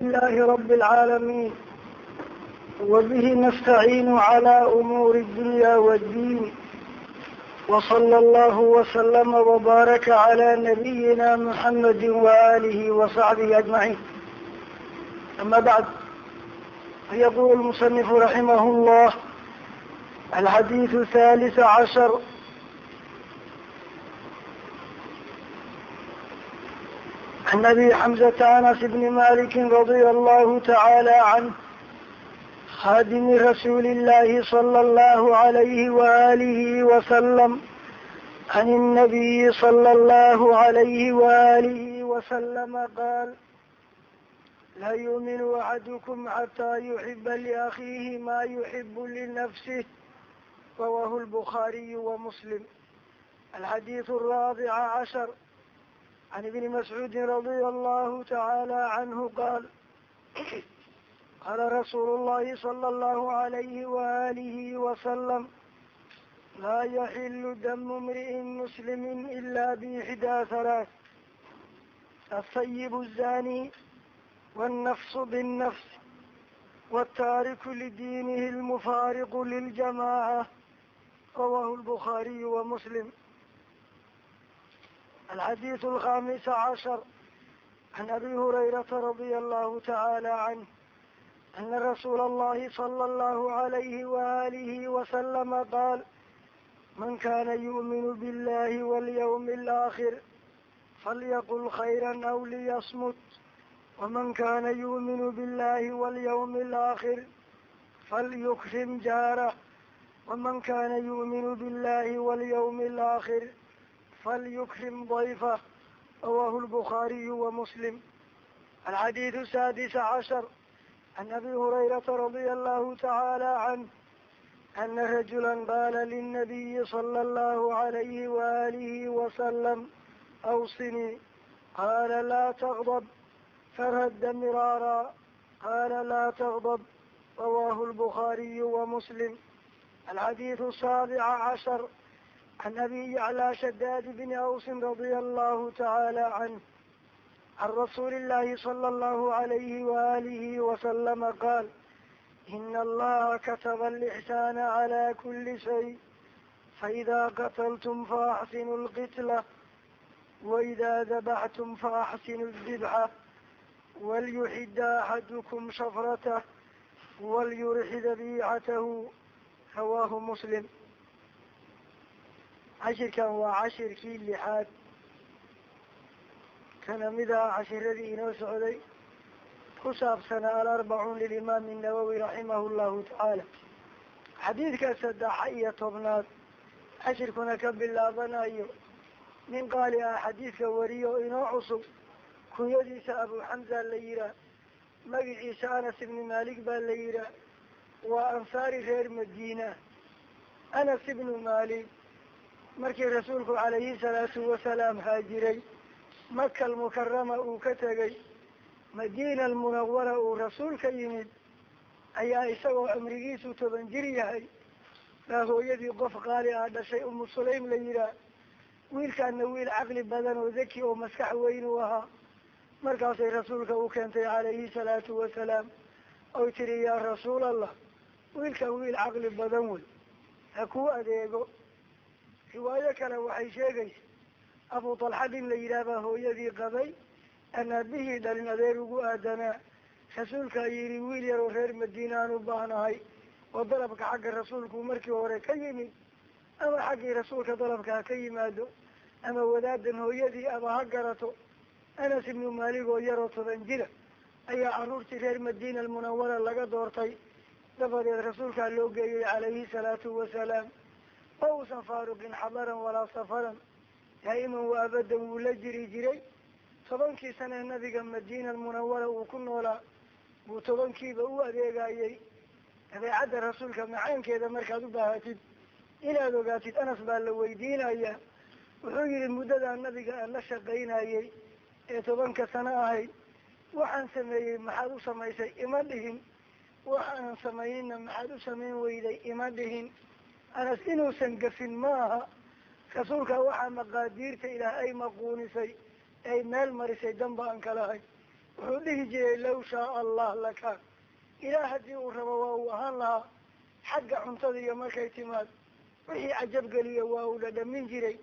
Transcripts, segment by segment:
لله رب العالمين وبه نستعين على أمور الدنيا والدين وصلى الله وسلم وبارك على نبينا محمد وآله وصحبه أجمعين أما بعد يقول المصنف رحمه الله الحديث الثالث عشر عن أبي حمزة أنس بن مالك رضي الله تعالى عنه خادم رسول الله صلى الله عليه وآله وسلم عن النبي صلى الله عليه وآله وسلم قال لا يؤمن أحدكم حتى يحب لأخيه ما يحب لنفسه رواه البخاري ومسلم الحديث الرابع عشر عن ابن مسعود رضي الله تعالى عنه قال قال رسول الله صلى الله عليه وآله وسلم لا يحل دم امرئ مسلم إلا بإحدى ثلاث الطيب الزاني والنفس بالنفس والتارك لدينه المفارق للجماعة رواه البخاري ومسلم الحديث الخامس عشر عن أبي هريرة رضي الله تعالى عنه أن رسول الله صلى الله عليه وآله وسلم قال من كان يؤمن بالله واليوم الآخر فليقل خيرا أو ليصمت ومن كان يؤمن بالله واليوم الآخر فليكرم جاره ومن كان يؤمن بالله واليوم الآخر فlyukrim ضayfa rawahu lbukhaariyu wamuslim alxadiidu sadis cashar can abi hurayrata radia allahu tacaala canh ana rajula qaala linabiyi sala allahu alayhi waalihi wasalam awsinii qaala laa taqdab farhadda miraara qaala laa taqdab rawahu lbukhaariyu wamuslim alxadiidu saabica cashar عن أبي يعلى شداد بن أوس رضي الله تعالى عنه عن رسول الله صلى الله عليه وآله وسلم قال إن الله كتب الإحسان على كل شيء فإذا قتلتم فأحسنوا القتلة وإذا ذبحتم فأحسنوا الذبحة وليحد أحدكم شفرته وليرح ذبيحته رواه مسلم cashirkan waa cashirkii lixaad. Kana mid ah cashiradii inoo socday ku saabsanaa alarbacuun lilimaami nawowi raximahu llahu tacaala xadiidka saddexa iyo tobnaad cashirkuna ka bilaabanayo nin qaali ah xadiidka wariyo oo inoo cusub kunyadiisa abu xamza la yihaa magiciisa anas ibni malik baa la yihaa waa ansaari reer madiina. Anas ibnu malik markii rasuulku calayhi salaatu wasalaam haajiray maka almukarama uu ka tegay madiina almunawara uu rasuul ka yimid ayaa isagoo cumrigiisu toban jir yahay. Baa hooyadii qof qaali ah dhashay umu sulaym la yihaah wiilkaana wiil caqli badan oo zaki oo maskax weyn u ahaa. Markaasay rasuulka u keentay calayhi salaatu wasalaam oy tiri yaa rasuul allah wiilkan wiil caqli badan wey ha kuu adeego riwaayo kale waxay sheegaysa abu talxa in la yidhaah baa hooyadii qabay aan aabihii dhalin adeer ugu aadanaa rasuulkaa yidhi wiil yaroo reer madiina aan u baahnahay oo dalabka xagga rasuulku markii hore ka yimid ama xaggii rasuulka dalabka ha ka yimaado ama wadaadan hooyadii ama ha garato anas ibnu maalig oo yaroo toban jira ayaa carruurtii reer madiina almunawara laga doortay. Dabadeed rasuulkaa loo geeyey calayhi salaatu wasalaam ma uusan faaruqin xadaran walaa safaran daa'iman wa abadan wuu la jiri jiray tobankii sanee nabiga madiina almunawara uu ku noolaa buu tobankiiba u adeegayay dabeecadda rasuulka macaankeeda markaad u baahatid inaad ogaatid anas baa la weydiinaya wuxuu yihi muddadaa nabiga aan la shaqaynayay ee tobanka sano ahayd waxaan sameeyey maxaad u samaysay ima dhihin waxaanan samaynina maxaad u samayn weyday ima dhihin anas inuusan gafin ma aha rasuulka waxaa maqaadiirta ilaah ay maquunisay ay meel marisay danba aan kalahay wuxuu dhihi jiray law shaaa allah lakaan ilaah haddii uu rabo waa uu ahaan lahaa xagga cuntada iyo markay timaad. Wixii cajabgeliya waa uu dhadhamin jiray.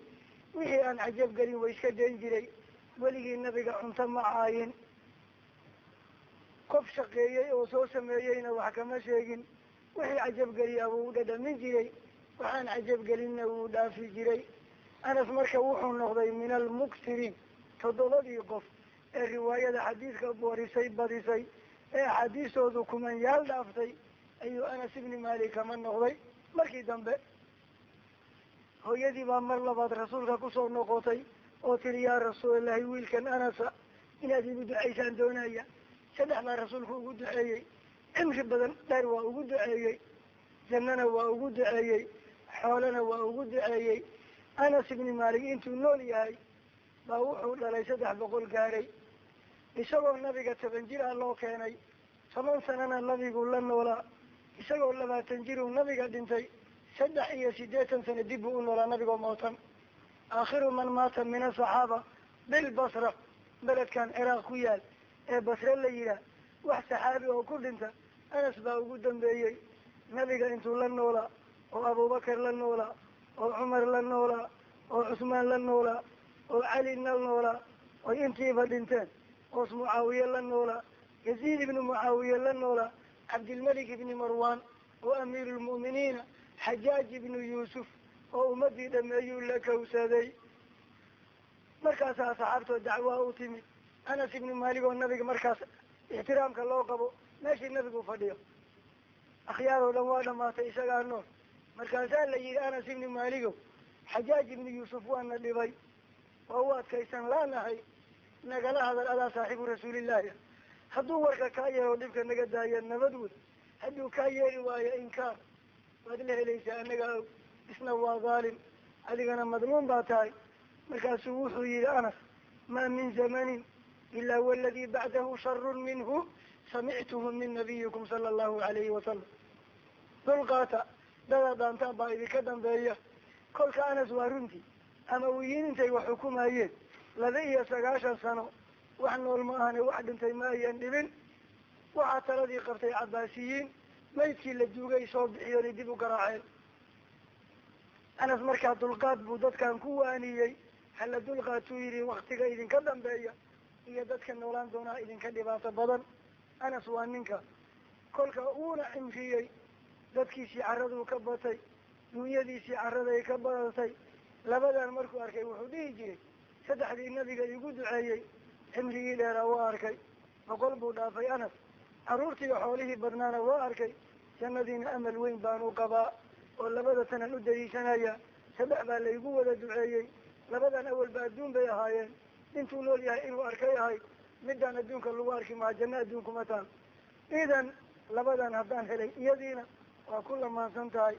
Wixii aan cajabgelin wa iska dayn jiray. Weligii nabiga cunto ma caayin. Qof shaqeeyey oo soo sameeyeyna wax kama sheegin. Wixii cajabgeliyaa wuu dhadhamin jiray waxaan cajabgelinna wuu dhaafi jiray. Anas marka wuxuu noqday min almuksiriin toddobadii qof ee riwaayada xadiidka warisay badisay ee axaadiistoodu kumanyaal dhaaftay ayuu anas ibni malik kama noqday. Markii dambe hooyadii baa mar labaad rasuulka ku soo noqotay oo tiri yaa rasuulallahi wiilkan anasa inaad igu ducaysaan doonaya. Saddex baa rasuulku ugu duceeyey. Cimri badan dheer waa ugu duceeyey jannana waa ugu duceeyey xoolana waa ugu duceeyey. Anas ibni malik intuu nool yahay baa wuxuu dhalay saddex boqol gaaray. Isagoo nabiga toban jir ah loo keenay toban sanana nabigu la noolaa isagoo labaatan jiruu nabiga dhintay saddex iyo siddeetan sano dib buu u noolaa nabigoo mootan. Aakhiru man maata min asaxaaba bilbasra beledkan ciraaq ku yaal ee basre la yihaah wax saxaabi oo ku dhinta anas baa ugu dambeeyey. Nabiga intuu la noolaa oo abubakar la noolaa oo cumar la noolaa oo cusmaan la noolaa oo cali la noolaa oy intiiba dhinteen oos mucaawiye la noolaa yaziid ibnu mucaawiye la noolaa cabdilmalik ibni marwan oo amiiru lmu'miniina xajaaj ibnu yuusuf oo ummadii dhameeyuu la kawsaday. Markaasaa saxaabtoo dacwaa u timid anas ibni maalik oo nabiga markaas ixtiraamka loo qabo meeshii nabigu fadhiyo. Akhyaar oo dhan waa dhamaatay isagaa nool markaasaa la yihi anas ibni maaligow xajaaj ibni yuusuf waana dhibay waa u adkaysan laanahay nagala hadal adaa saaxibu rasuulillaahi. Hadduu warka kaa yeero dhibka naga daaya nabad wey hadduu kaa yeeri waayo inkaar waad la helaysaa anaga og isna waa dhaalim adigana madluum baa tahay. Markaasuu wuxuu yihi anas maa min zamanin ilaa waladii bacdahu sharun minhu samictuhu min nabiyikum sala allahu alayhi wasalam dulqaata dada dhaantaan baa idinka dambeeya. Kolka anas waa runtii. Ama wiyiin intay wax xukumayeen. Laba iyo sagaashan sano wax nool ma ahane wax dhintay ma ayan dhibin. Waxaa taladii qabtay cabaasiyiin maydkii la duugay soo bixiyoonay dib u garaaceen. Anas markaa dulqaad buu dadkan ku waaniyey. Hala dulqaatuu yidhi waktiga idinka dambeeya iyo dadka noolaan doonaa idinka dhibaato badan. Anas waa ninka. Kolka uuna cimriyey dadkiisii caraduu ka batay dunyadiisii caraday ka badatay. Labadan markuu arkay wuxuu dhihi jiray saddexdii nabiga igu duceeyey cimrigii dheeraa waa arkay. Boqol buu dhaafay anas carruurtii xoolihii badnaana waa arkay. Jannadiina amal weyn baan u qabaa oo labada sanan u daliishanaya saddex baa laygu wada duceeyey. Labadan awalba adduun bay ahaayeen. Intuu nool yahay inuu arkay ahay midaan adduunka lagu arki maha janno adduunkuma taal. Idan labadan haddaan helay iyadiina waa ku lamaansan tahay.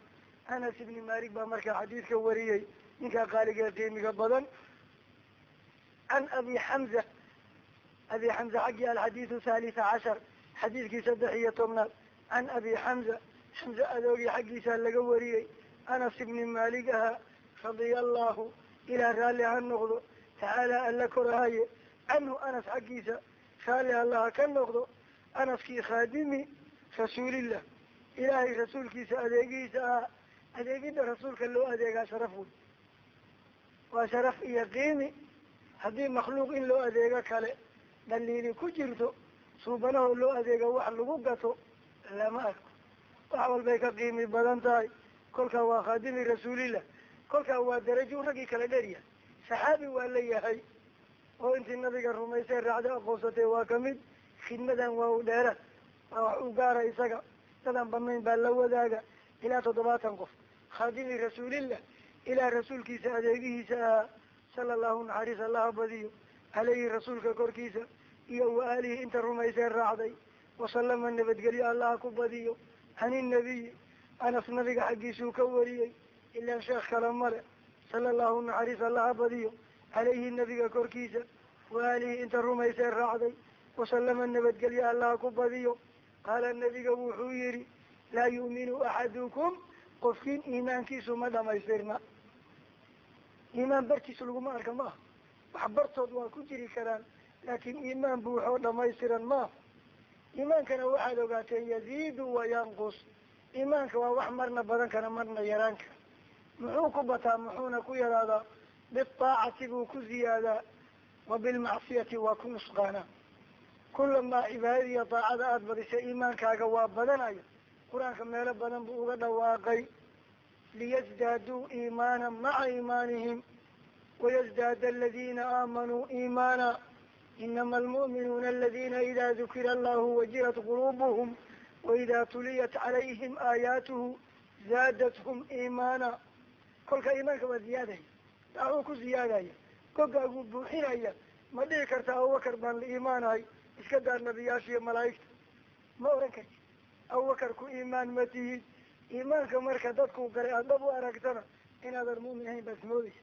Anas ibni malik baa markaa xadiidka wariyey ninkaa qaaliga qiimiga badan. Can abi xamza abi xamza xaggii alxadiidu thalita cashar xadiidkii saddex iyo tobnaad. Can abi xamza xamza adoogii xaggiisaa laga wariyey. Anas ibni malik ahaa radia allahu ilaa raalli ha noqdo tacaala alla korahaye canhu anas xaggiisa raalli allaha ka noqdo anaskii khaadimi rasuulillah ilaahay rasuulkiisa adeegihiisa ahaa adeegidda rasuulka loo adeegaa sharaf wey waa sharaf iyo qiimi. Haddii makhluuq in loo adeego kale dhaliili ku jirto suubanahoo loo adeego wax lagu gato lama arko. Wax walbay ka qiimi badan tahay. Kolkaa waa khaadimi rasuulillah. Kolkaa waa darajo raggii kala dheryahay saxaabi waa la yahay. Oo intii nabiga rumaysay raacda aqoonsatay waa ka mid khidmadan waa u dheera waa wax u gaara isaga dadan banayn baa la wadaaga ilaa toddobaatan qof khaadimi rasuulillah ilaa rasuulkiisa adeegihiisa ahaa sala allahu naxariis allaha badiyo caleyhi rasuulka korkiisa iyo wa aalihi inta rumaysee raacday wasalama nabadgelyo allaha ku badiyo hani nabiyi anas nabiga xaggiisuu ka wariyey ilaan sheekh kale male sala allahu naxariis allaha badiyo caleyhi nabiga korkiisa wa aalihi inta rumaysee raacday wasalama nabadgelyo allaha ku badiyo qaala nabiga wuxuu yihi laa yu'minu axadukum qofkiin iimaankiisu ma dhamaystirna iimaan bartiisa laguma arka ma aha wax bartood waa ku jiri karaan laakiin iimaan buuxoo dhamaystiran maaha iimaankana waxaad ogaateen yaziidu wa yanqus iimaanka waa wax marna badan kana marna yaraan kara muxuu ku bataa muxuuna ku yaraadaa biaacati buu ku ziyaadaa wa bilmacsiyati waa ku nusqaanaa kulamaa cibaadada iyo daacada aada badisay iimaankaaga waa badanaya qur'aanka meelo badan buu uga dhawaaqay liyasdaaduu iimaana maca iimaanihim wayasdaada aladina aamanuu iimaana. Inama almu'minuuna aladina ida dukira allahu wajilat quluubuhum waida tuliyat calayhim aayaatuhu zaadathum iimaana. Kolka iimaanka waa ziyaadaya daacuu ku ziyaadaya gogaaguu buuxinaya. Ma dhici karta abubakar baan la iimaanahay iska daar nabiyaasha iyo malaa'igta. Ma oran karti abubakar ku iimaan ma tihid iimaanka marka dadku garay aad dhab u aragtana inaadan muumin ahayn baad moodeysa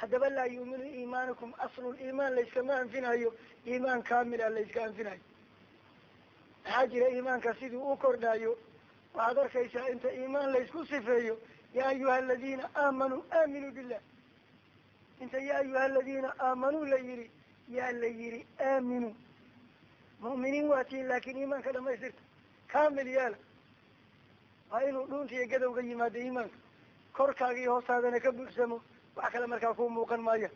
haddaba laa yuuminu iimaanukum aslul iimaan layskama anfinayo iimaan kaamila layska anfinayo. Maxaa jira iimaanka siduu u kordhayo waxaad arkaysaa inta iimaan laysku sifeeyo yaa ayuha aladiina aamanuu aaminuu billah inta yaa ayuha aladiina aamanuu la yihi yaa la yihi aaminuu mu'miniin waa tiin laakin iimaanka dhamaystirta kamil yaalla waa inuu dhuunta iyo gadowga yimaado iimaanka. Korkaaga iyo hoostaadana ka buuxsamo wax kale markaa ku muuqan maaya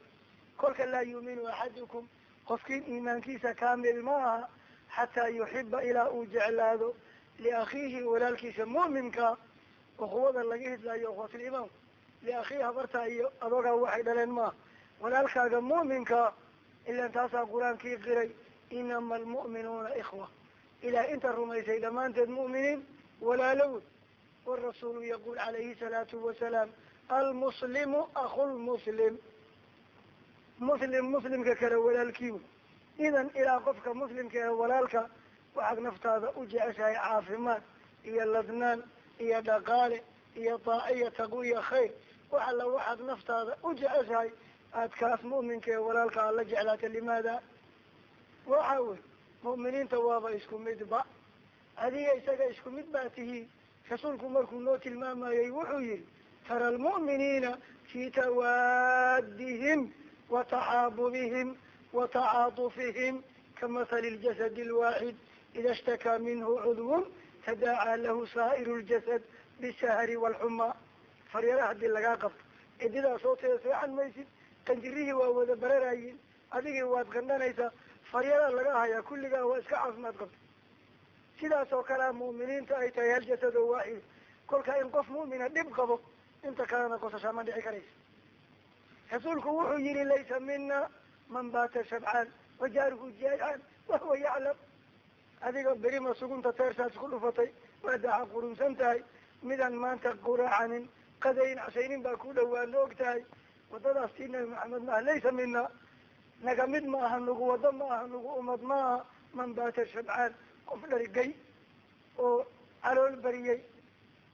kolka laa yuuminu axadukum qofkiin iimaankiisa kaamil ma aha xataa yuxiba ilaa uu jeclaado liakhiihi walaalkiisa mu'minkaa ukuwada laga hidlaayo ukhwatilimaamka liakhiihi habartaa iyo adogaa waxay dhaleen maaha. Walaalkaaga mu'minkaa ilaan taasaa qur'aankii qiray inama almu'minuuna ikhwa ilaah inta rumaysay dhammaanteed mu'miniin walaalowood warasuulu yaquul calayhi salaatu wasalaam almuslimu aku lmuslim muslim muslimka kale walaalkiiw idan ilaa qofka muslimka ee walaalka waxaad naftaada u jeceshahay caafimaad iyo ladnaan iyo dhaqaale iyo taqwo iyo khayr wax alla waxaad naftaada u jeceshahay aad kaas mu'minka ee walaalka aad la jeclaata limaada? Waxa wey mu'miniinta waaba isku midba adiga isaga isku mid baa tihiin rasuulku markuu noo tilmaamayey wuxuu yihi tara almu'miniina fi tawaadihim wa taxaabubihim wa tacaatufihim kamahali ljasad alwaaxid ida ishtakaa minhu cudwun tadaacaa lahu saa'iru ljasad bisahri waalxumaa faryara haddii lagaa qabto cididaa soo teeda seexan maysid qanjirihii waa wada bararayin adigii waad qandhanaysaa faryaraa laga hayaa kulligaa waa iska caafimaad qabta sidaas oo kalea mu'miniinta ay tahay hal jasad oo waaxid kolka in qof mu'mina dhib qabo inta kalena qosashaa ma dhici karaysa. Rasuulku wuxuu yihi laysa mina man baata shabcaan wajaaruhu jaaycaan wahuwa yaclam. Adiga berima sugunta teersaas ku dhufatay waa daxa qurunsan tahay. Midaan maanta quraacanin qadayn cashaynin baa ku dhawaana og tahay wadadaas tii nabi maxamed maaha laysa mina. Naga mid ma aha nagu wado ma aha nagu umad ma aha. Man baata shabcaan qof dharigay oo calool bariyey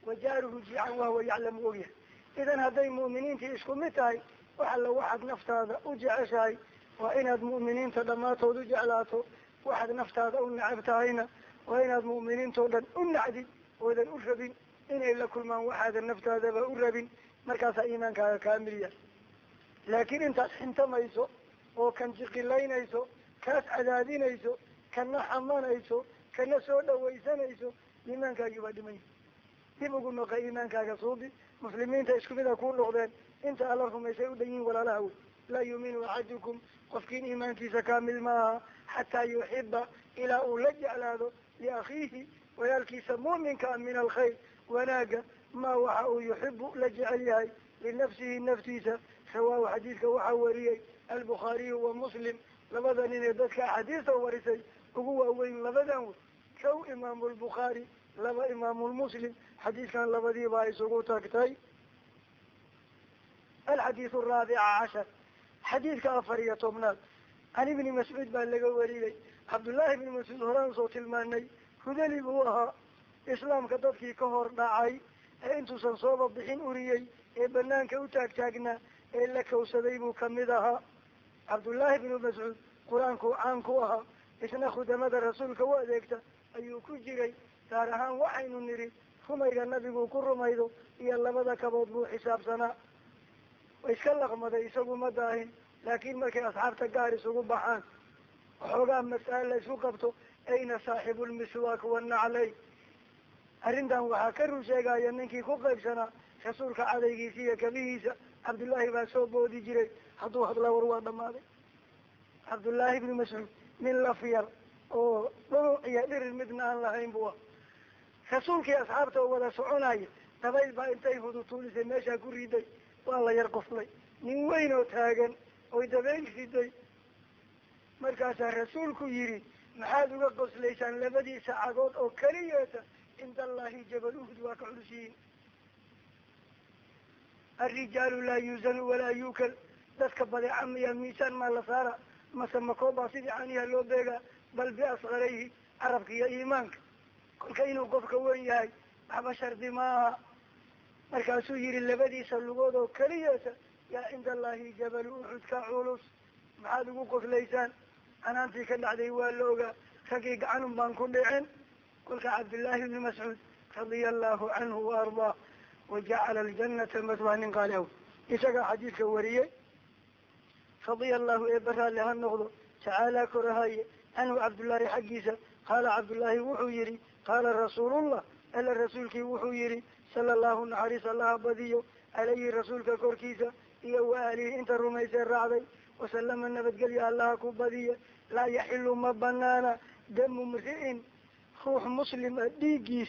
wajaaruhu jiican wahuwa yaclamu ogyahay. Idan hadday mu'miniintii isku mid tahay wax alla waxaad naftaada u jeceshahay waa inaad mu'miniinta dhammaatood u jeclaato. Waxaad naftaada u necab tahayna waa inaad mu'miniintao dhan u nacdid oodan u rabin inay la kulmaan. Waxaadan naftaadaba u rabin. Markaasaa iimaankaaga kaamiliya laakiin intaad xintamayso oo kan jiqilaynayso kaas cadaadinayso kana xamanayso kana soo dhawaysanayso iimaankaagii waa dhimay. Dib ugu noqa iimaankaaga suubi muslimiinta isku mid a kuu noqdeen. Inta alla rumaysay u dhan yihiin walaalaha wey laa yuuminu axadukum qofkiin iimaankiisa kaamil maaha xataa yuxiba ilaa uu la jeclaado liakhiihi walaalkiisa mu'minkaa min alkhayr wanaaga maa waxa uu yuxibu la jecel yahay linafsihi naftiisa rawaahu xadiidka waxaa wariyey albukhaariyu wa muslim labada nin ee dadka axaadiista warisay ugu waaweyn labadan wey kow imaamu lbukhaari laba imaamulmuslim xadiidkan labadiibaa isugu tagtay. Alxadiidu araabica cashar xadiidka afar iyo tobnaad. Can ibni mascuud baa laga wariyey. Cabdullaahi ibni mascuud horaan soo tilmaanay hudali buu ahaa islaamka dadkii ka hor dhacay ee intuusan sooba bixin ee banaanka u taagtaagnaa ee la kawsaday buu ka mid ahaa. Cabdullaahi ibnu mascuud qur'aankuu caan ku ahaa isna khudamada rasuulka u adeegta ayuu ku jiray gaar ahaan waxaynu nidhi rumayga nabigu ku rumaydo iyo labada kabood buu xisaabsanaa. Iska laqmaday isagu ma daahin laakiin markay asxaabta gaar isugu baxaan waxoogaa mas'ale la isku qabto ayna saaxibu lmiswaak wanaclay arrintan waxaa ka run sheegaya ninkii ku qaybsanaa rasuulka cadaygiisa iyo kabihiisa cabdullaahi baa soo boodi jiray. Hadduu hadlaa war waa dhamaaday cabdullaahi ibni mascuud nin laf yar oo dhunuc iyo dhirir midna aan lahayn bu ah rasuulkii asxaabta oo wada soconaya dabayl baa intay hudutuulisay meeshaa ku riday waa la yar qoflay. Nin weyn oo taagan oy dabayl riday. Markaasaa rasuulku yidhi maxaad uga qoslaysaan labadiisa cagood oo keliyeeta cinda allahi jabal uhud waa ka culsiyiin alrijaalu laa yuuzanu walaa yuukal dadka badeeca miya miisaan maa la saara mase makoobaa sidii caniha loo beegaa bal biaskarayhi carabka iyo iimaanka kolka inuu qofka wen yahay waxba shardi maaha markaasuu yihi labadiisa lugood oo keliyeeta yaa cinda allahi jabal uxud ka culus maxaad ugu qoslaysaan canaantii ka dhacday waa la ogaa raggii gacanun baan ku dhicin kolka cabdullaahi ibni mascuud radia allahu canhu wa ardaa wajacala aljanata maswaa nin qaali aw isagaa xadiidka wariyey radia allahu ee baraalle ha noqdo tacaala korahaye canhu cabdullaahi xaggiisa qaala cabdullaahi wuxuu yihi qaala rasuulullah alla rasuulkii wuxuu yihi sala allahu naxariis allaha badiyo calayhi rasuulka korkiisa iyo wa aalihi inta rumaysee raacday wasalama nabadgelya allaha ku badiye laa yaxilu ma banaana damu mri'in ruux muslima dhiiggiis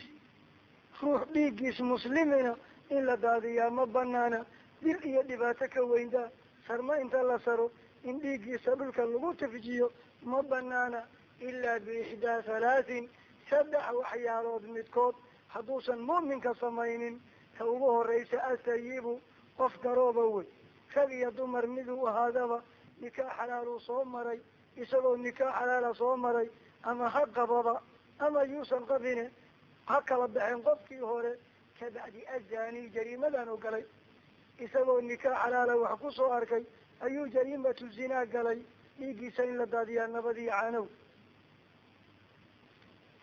ruux dhiiggiis muslimina in la daadiyaa ma banaana dil iyo dhibaato ka weyndaa sarma inta la saro in dhiiggiisa dhulka lagu tafjiyo ma banaana ilaa biixdaa halaatin saddex waxyaalood midkood. Hadduusan mu'minka samaynin ta ugu horeysa asayibu qof garooba wey. Rag iyo dumar miduu ahaadaba nikaax xalaaluu soo maray isagoo nikaax xalaala soo maray ama ha qababa ama yuusan qabine ha kala baxeen qofkii hore kabacdi azani jariimadan oo galay. Isagoo nikaax xalaala wax ku soo arkay ayuu jariimatu zinaa galay. Dhiiggiisa in la daadiyaa nabadiyo canow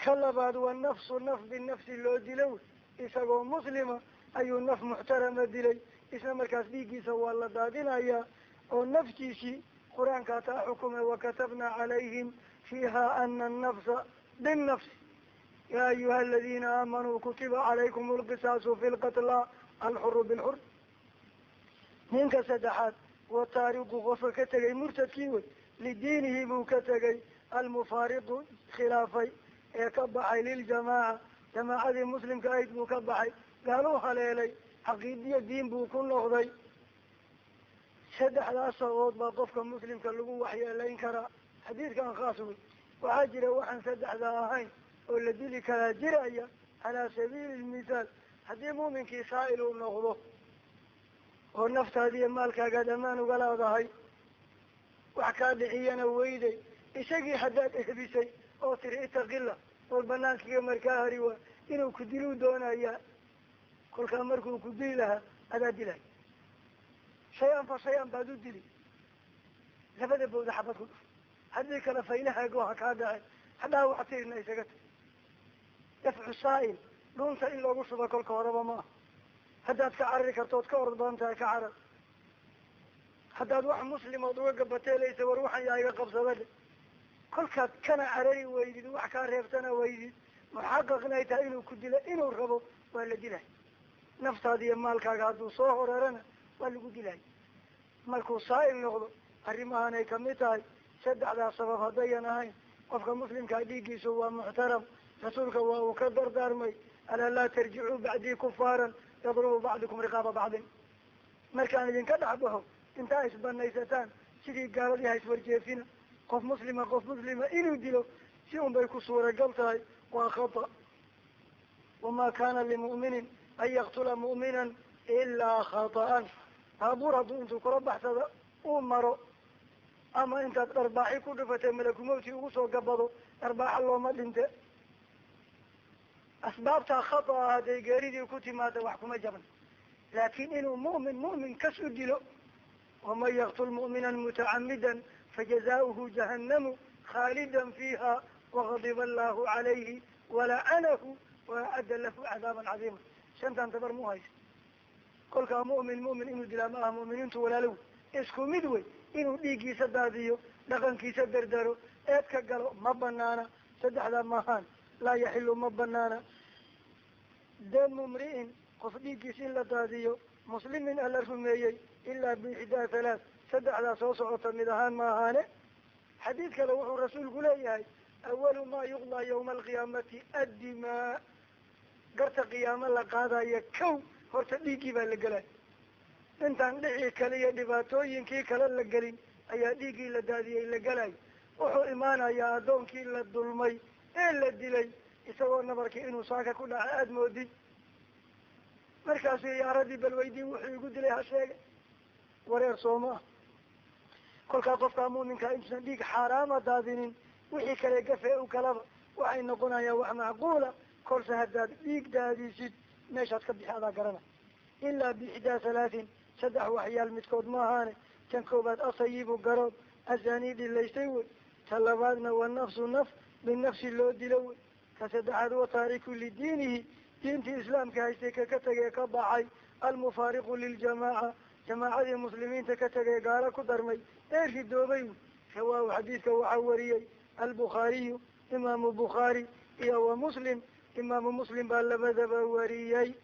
ka labaad waa nafsu naf binafsi loo dilo isagoo muslima ayuu naf muxtarama dilay. Isla markaas dhiiggiisa waa la daadinayaa oo naftiisii qur'aankaa taa xukume wakatabnaa calayhim fiiha ana annafsa binnafsi yaa ayuha aladina aamanuu kutiba calaykum alqisaasu fi lqatla alxuru bilxur ninka saddexaad wa taariku qofka ka tegay murtadkii wey lidiinihi buu ka tegay almufaariqu khilaafay ee ka baxay liljamaaca jamaacadii muslimka ayd buu ka baxay gaaluu haleelay caqiidiyo diin buu ku noqday saddexdaas sabood baa qofka muslimka lagu waxyeelayn karaa xadiidkan khaas wey waxaa jira waxaan saddexdaa ahayn oo la dili karaa jiraya calaa sabiili lmithaal haddii muuminkii saa'il uu noqdo oo naftaadi iyo maalkaagaad ammaan uga leedahay wax kaa dhiciyana weyday. Isagii haddaad ehbisay oo tiri itaqila war banaankiga markaa hari waa inuu ku diluu doonayaa kolkaa markuu ku dili lahaa adaa dilay. Shay-an fa shay-an baad u dili. Labada bawda xabad ku dhuf haddii kale faylahaago ha kaa dhacen hadhaa wax dafcu saa'il dhuunta in loogu shuba kolka horeba ma aha haddaad ka carari karto ood ka orod badan tahay ka carar haddaad wax muslimood uga gabateelaysa war waxan yaa iga qabsada dhe kolkaad kana carari weydid wax kaa reebtana weydid muxaqaqnay tahay inuu ku dilo inuu rabo waa la dilay. Naftaada iyo maalkaaga hadduu soo horarana waa lagu dilay. Markuu saa'il noqdo arrimahanay ka mid tahay saddexdaas sabab haddayan ahayn. Qofka muslimkaa dhiiggiisu waa muxtaram rasuulka waa uu ka dardaarmay alaa laa tarjicuu bacdii kufaaran yadrubu bacdukum riqaaba bacdin markaan idinka dhex baxo intaa isbanaysataan sidii gaaladii ha iswarjeefina qof muslima qof muslima inuu dilo si un bay ku suuragal tahay waa khata wamaa kana limu'minin an yaktula mu'minan ilaa khata'an baabuur hadduu intuu kula baxsada uu maro ama intaad dharbaaxi ku dhufatay malakumowti ugu soo gabado dharbaaxa looma dhinte asbaabtaa khata a hadday geeridii ku timaada wax kuma jaban laakin inuu mu'min mu'min kas u dilo waman yaktul mu'mina mutacamida fajazaؤuhu jahannamu khaalida fiiha wagadiba allahu calayhi walacanahu waacadda lahu cadaaban cadiima shantan tabar mu haysa kolkaa mu'min mu'min inuu dilaa ma aha mu'miniintu walaalow isku mid wey inuu dhiiggiisa daadiyo dhaqankiisa dardaro eed ka galo ma banaana saddexdaa maahaan laa yaxilu ma banaana. Damu mri'in qof dhiiggiis in la daadiyo muslimin alla rumeeyey ilaa biixdaa halaat saddexdaa soo socota mid ahaan ma ahaane. Xadiid kale wuxuu rasuulku leeyahay awalu maa yuqdaa yawma alqiyaamati addimaa garta qiyaamo la qaadaya kow horta dhiiggii baa la gelay intaan dhicii kale iyo dhibaatooyinkii kale la gelin ayaa dhiiggii la daadiyey la gelay wuxuu imaanayaa addoonkii la dulmay ee la dilay isagoo nabarkii inuu saaka ku dhaca aada moodid markaasu yaaradii balweydiin wuxuu igu dilay ha sheege. Wareer sooma ah. Kolkaa qofkaa muuminkaa intuusan dhiig xaaraama daadinin wixii kale gafee u kalaba waxay noqonayaan wax macquula. Kolse haddaad dhiig daadisid meeshaad ka bixi adaa garana. Ilaa biixdaa halaatin saddex waxyaal midkood ma ahaane. Tan koobaad asayibu garood azanii dhilaystay wey ta labaadna wa nafsu naf binafsi loo dilo wey ka saddexaad wa taariku lidiinihi diintii islaamka haystay kaka tegee ka baxay almufaariqu liljamaaca jamaacadii muslimiinta ka tegee gaalo ku darmay ee ridoobay rawaahu xadiidka waxaa wariyey albukhaariyu imaamu bukhaari iyo wa muslim imaamu muslim baa labadaba wariyey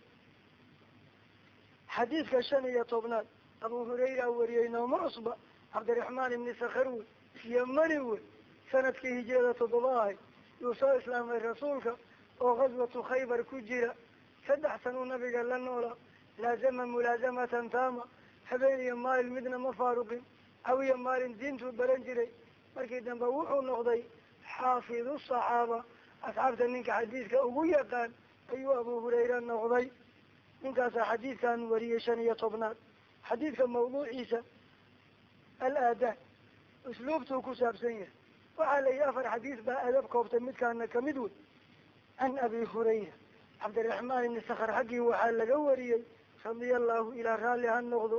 xadiidka shan iyo tobnaad abu hurayra wariyey nooma cusba cabdiraxmaan ibni sakar wey yamani wey sannadkii hijirada toddoba ahay yuu soo islaamay rasuulka oo gaswatu khaybar ku jira. Saddex sanuu nabiga la noola laazama mulaasamatan taama habeen iyo maalin midna ma faaruqin awiya maalin diintuu baran jiray. Markii dambe wuxuu noqday xaafidu saxaaba. Asxaabta ninka xadiidka ugu yaqaan ayuu abu hurayra noqday. Ninkaasaa xadiidkan wariyey shan iyo tobnaad. Xadiidka mawduuciisa al-aadaan usluubtuu ku saabsan yahay waxaa la yidhi afar xadiis baa adab koobtay. Midkaana ka mid wey can abi hurayra cabdiraxmaan ibni sakar xaggii waxaa laga wariyey radia allahu ilaa raalli ha noqdo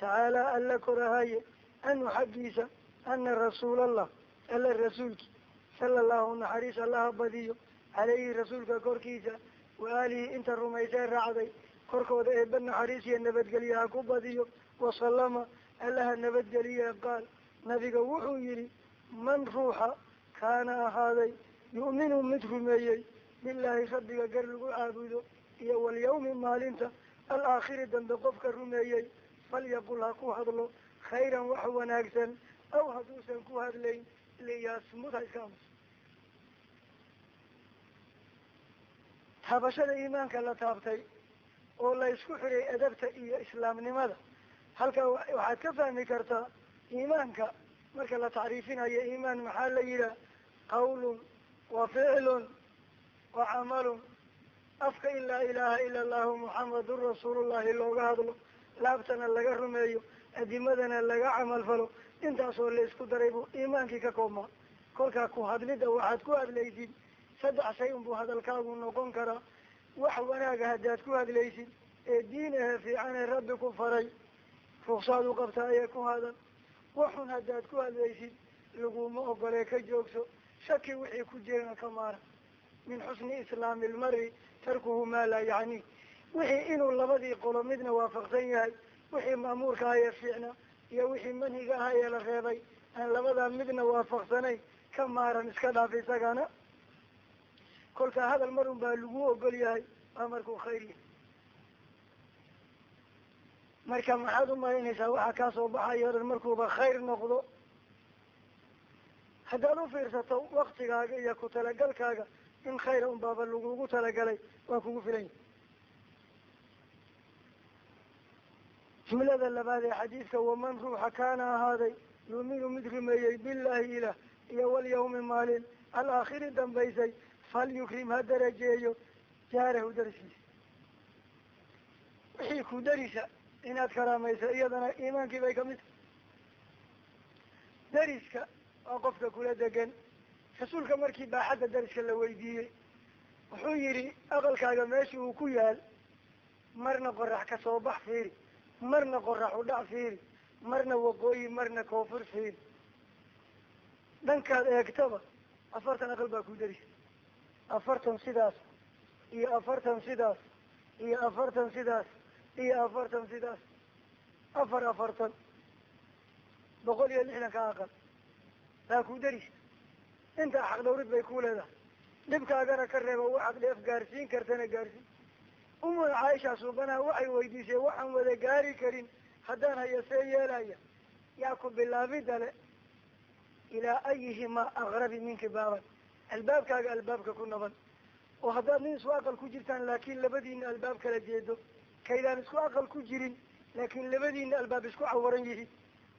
tacaala alla korahaye anu xaggiisa ana rasuulallah alla rasuulki sala allahu naxariis allaha badiyo caleyhi rasuulka korkiisa wa aalihi inta rumaysee raacday korkooda eeba naxariis iyo nabadgelye ha ku badiyo wasalama allaha nabadgeliye qaal nabiga wuxuu yihi man ruuxa kaana ahaaday yu'minu mid rumeeyey billaahi rabbiga gar lagu caabudo iyo walyawmi maalinta alaakhiri dambe qofka rumeeyey falyaqul ha ku hadlo khayran wax wanaagsan aw hadduusan ku hadlayn liyasmud ha iska amus taabashada iimaanka la taabtay oo la isku xiray adabta iyo islaamnimada. Halkaa waxaad ka fahmi kartaa iimaanka marka la tacriifinayo iimaan maxaa la yidhaha qawlun wa ficlun wa camalun. Afka in laa ilaaha ila allahu muxamadun rasuulullahi looga hadlo laabtana laga rumeeyo adimadana laga camal falo intaasoo la isku daray buu iimaankii ka koobmaa. Kolkaa ku hadlida waxaad ku hadlaysid saddex shay unbuu hadalkaagu noqon karaa. Wax wanaaga haddaad ku hadlaysid ee diin ahe fiican ee rabbi ku faray ruksaad u qabta ayee ku hadal waxun haddaad ku hadlaysid laguma ogolee ka joogso. Shaki wixii ku jirana ka maara. Min xusni islaami ilmari tarkuhu maa laa yacni wixii inuu labadii qolo midna waafaqsan yahay wixii ma'muurka ahayee fiicna iyo wixii manhiga aha ee la reebay aan labadaa midna waafaqsanayn ka maaran iska dhaaf isagana kolkaa hadal marun baa lagu ogol yahay waa marka maxaad umalaynaysaa waxaa kaa soo baxayo dhan markuuba khayr noqdo. Haddaad ufiirsato waktigaaga iyo ku talagalkaaga in khayra un baaba lagugu talagalay waa kugu filan yahay. Jumlada labaad ee xadiidka waman ruuxa kaana ahaaday yuuminu mid rumeeyey billahi ilah iyo walyawmi maalin alaakhiri dambaysay falyukrim ha darajeeyo. Jaarahu dariskiisa. Wixii ku darisa inaad karaamayso iyadana iimaankii bay ka mid dariska waa qofka kula degan rasuulka markii baaxadda dariska la weydiiyey wuxuu yihi aqalkaaga meesha uu ku yaal marna qorax ka soo bax fiiri marna qorax u dhac fiiri marna waqooyi marna koonfur fiiri dhankaad eegtaba afartan aqal baa ku darisa afartan sidaas iyo afartan sidaas iyo afartan sidaas iyo afartan sidaas afar afartan boqol iyo lixdan ka aqal baa ku darisa intaa xaq dhawrid bay ku leedahay dhibkaagana ka reeba waxaad dheef gaarsiin kartana gaarsiin umuna caaisha suubanaha waxay weydiisay waxaan wada gaari karin haddaan haya see yeelaya yaa ku bilaabida le ilaa ayihimaa aqrabi minki baaban albaabkaaga albaabka ku naban oo haddaad nin isku aqal ku jirtaan laakiin labadiina albaab kala jeedo kaydaan isku aqal ku jirin laakiin labadiina albaab isku cawaran yihiin.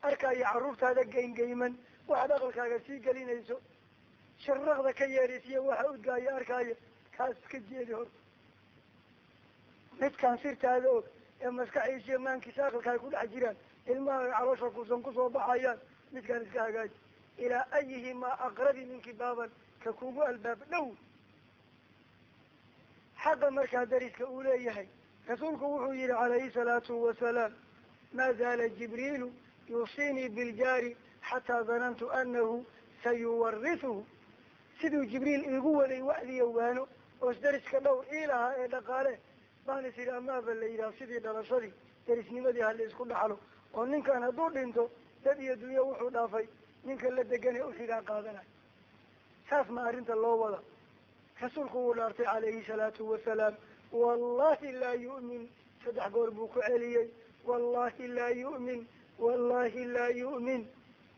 Arkaayo carruurtaada geyngeyman waxaad aqalkaaga sii gelinayso. Sharaqda ka yeedhisiyo waxa udgaayo arkaayo kaas iska jeedi hor. Midkaan sirtaada og ee maskaxiisiyo maankiisa aqalka ay ku dhex jiraan ilmaha caloosha kusan ku soo baxayaan midkaan iska hagaaji ilaa ayihimaa aqrabi minki baaban ka kugu albaab dhow. Xaqa markaa dariska uu leeyahay rasuulku wuxuu yihi calayhi salaatu wasalaam ma zaala jibriilu yuusinii biljaari xataa danantu anahu sayuwarisuhu siduu jibriil iigu waday wacdiya waano oos dariska dhowr ii lahaa ee dhaqaale baan is idhi amaaba la yidhaha sidii dhalashadii darisnimadii hala isku dhaxlo oo ninkan hadduu dhinto dad iyo dunyo wuxuu dhaafay ninka la deganee uxigaa qaadanayo saas ma arrinta loo wada. Rasuulku wuu dhaartay calayhi salaatu wasalaam wallahi laa yu'min. Saddex goor buu ku celiyey. Wallahi laa yu'min. Wallahi laa yu'min.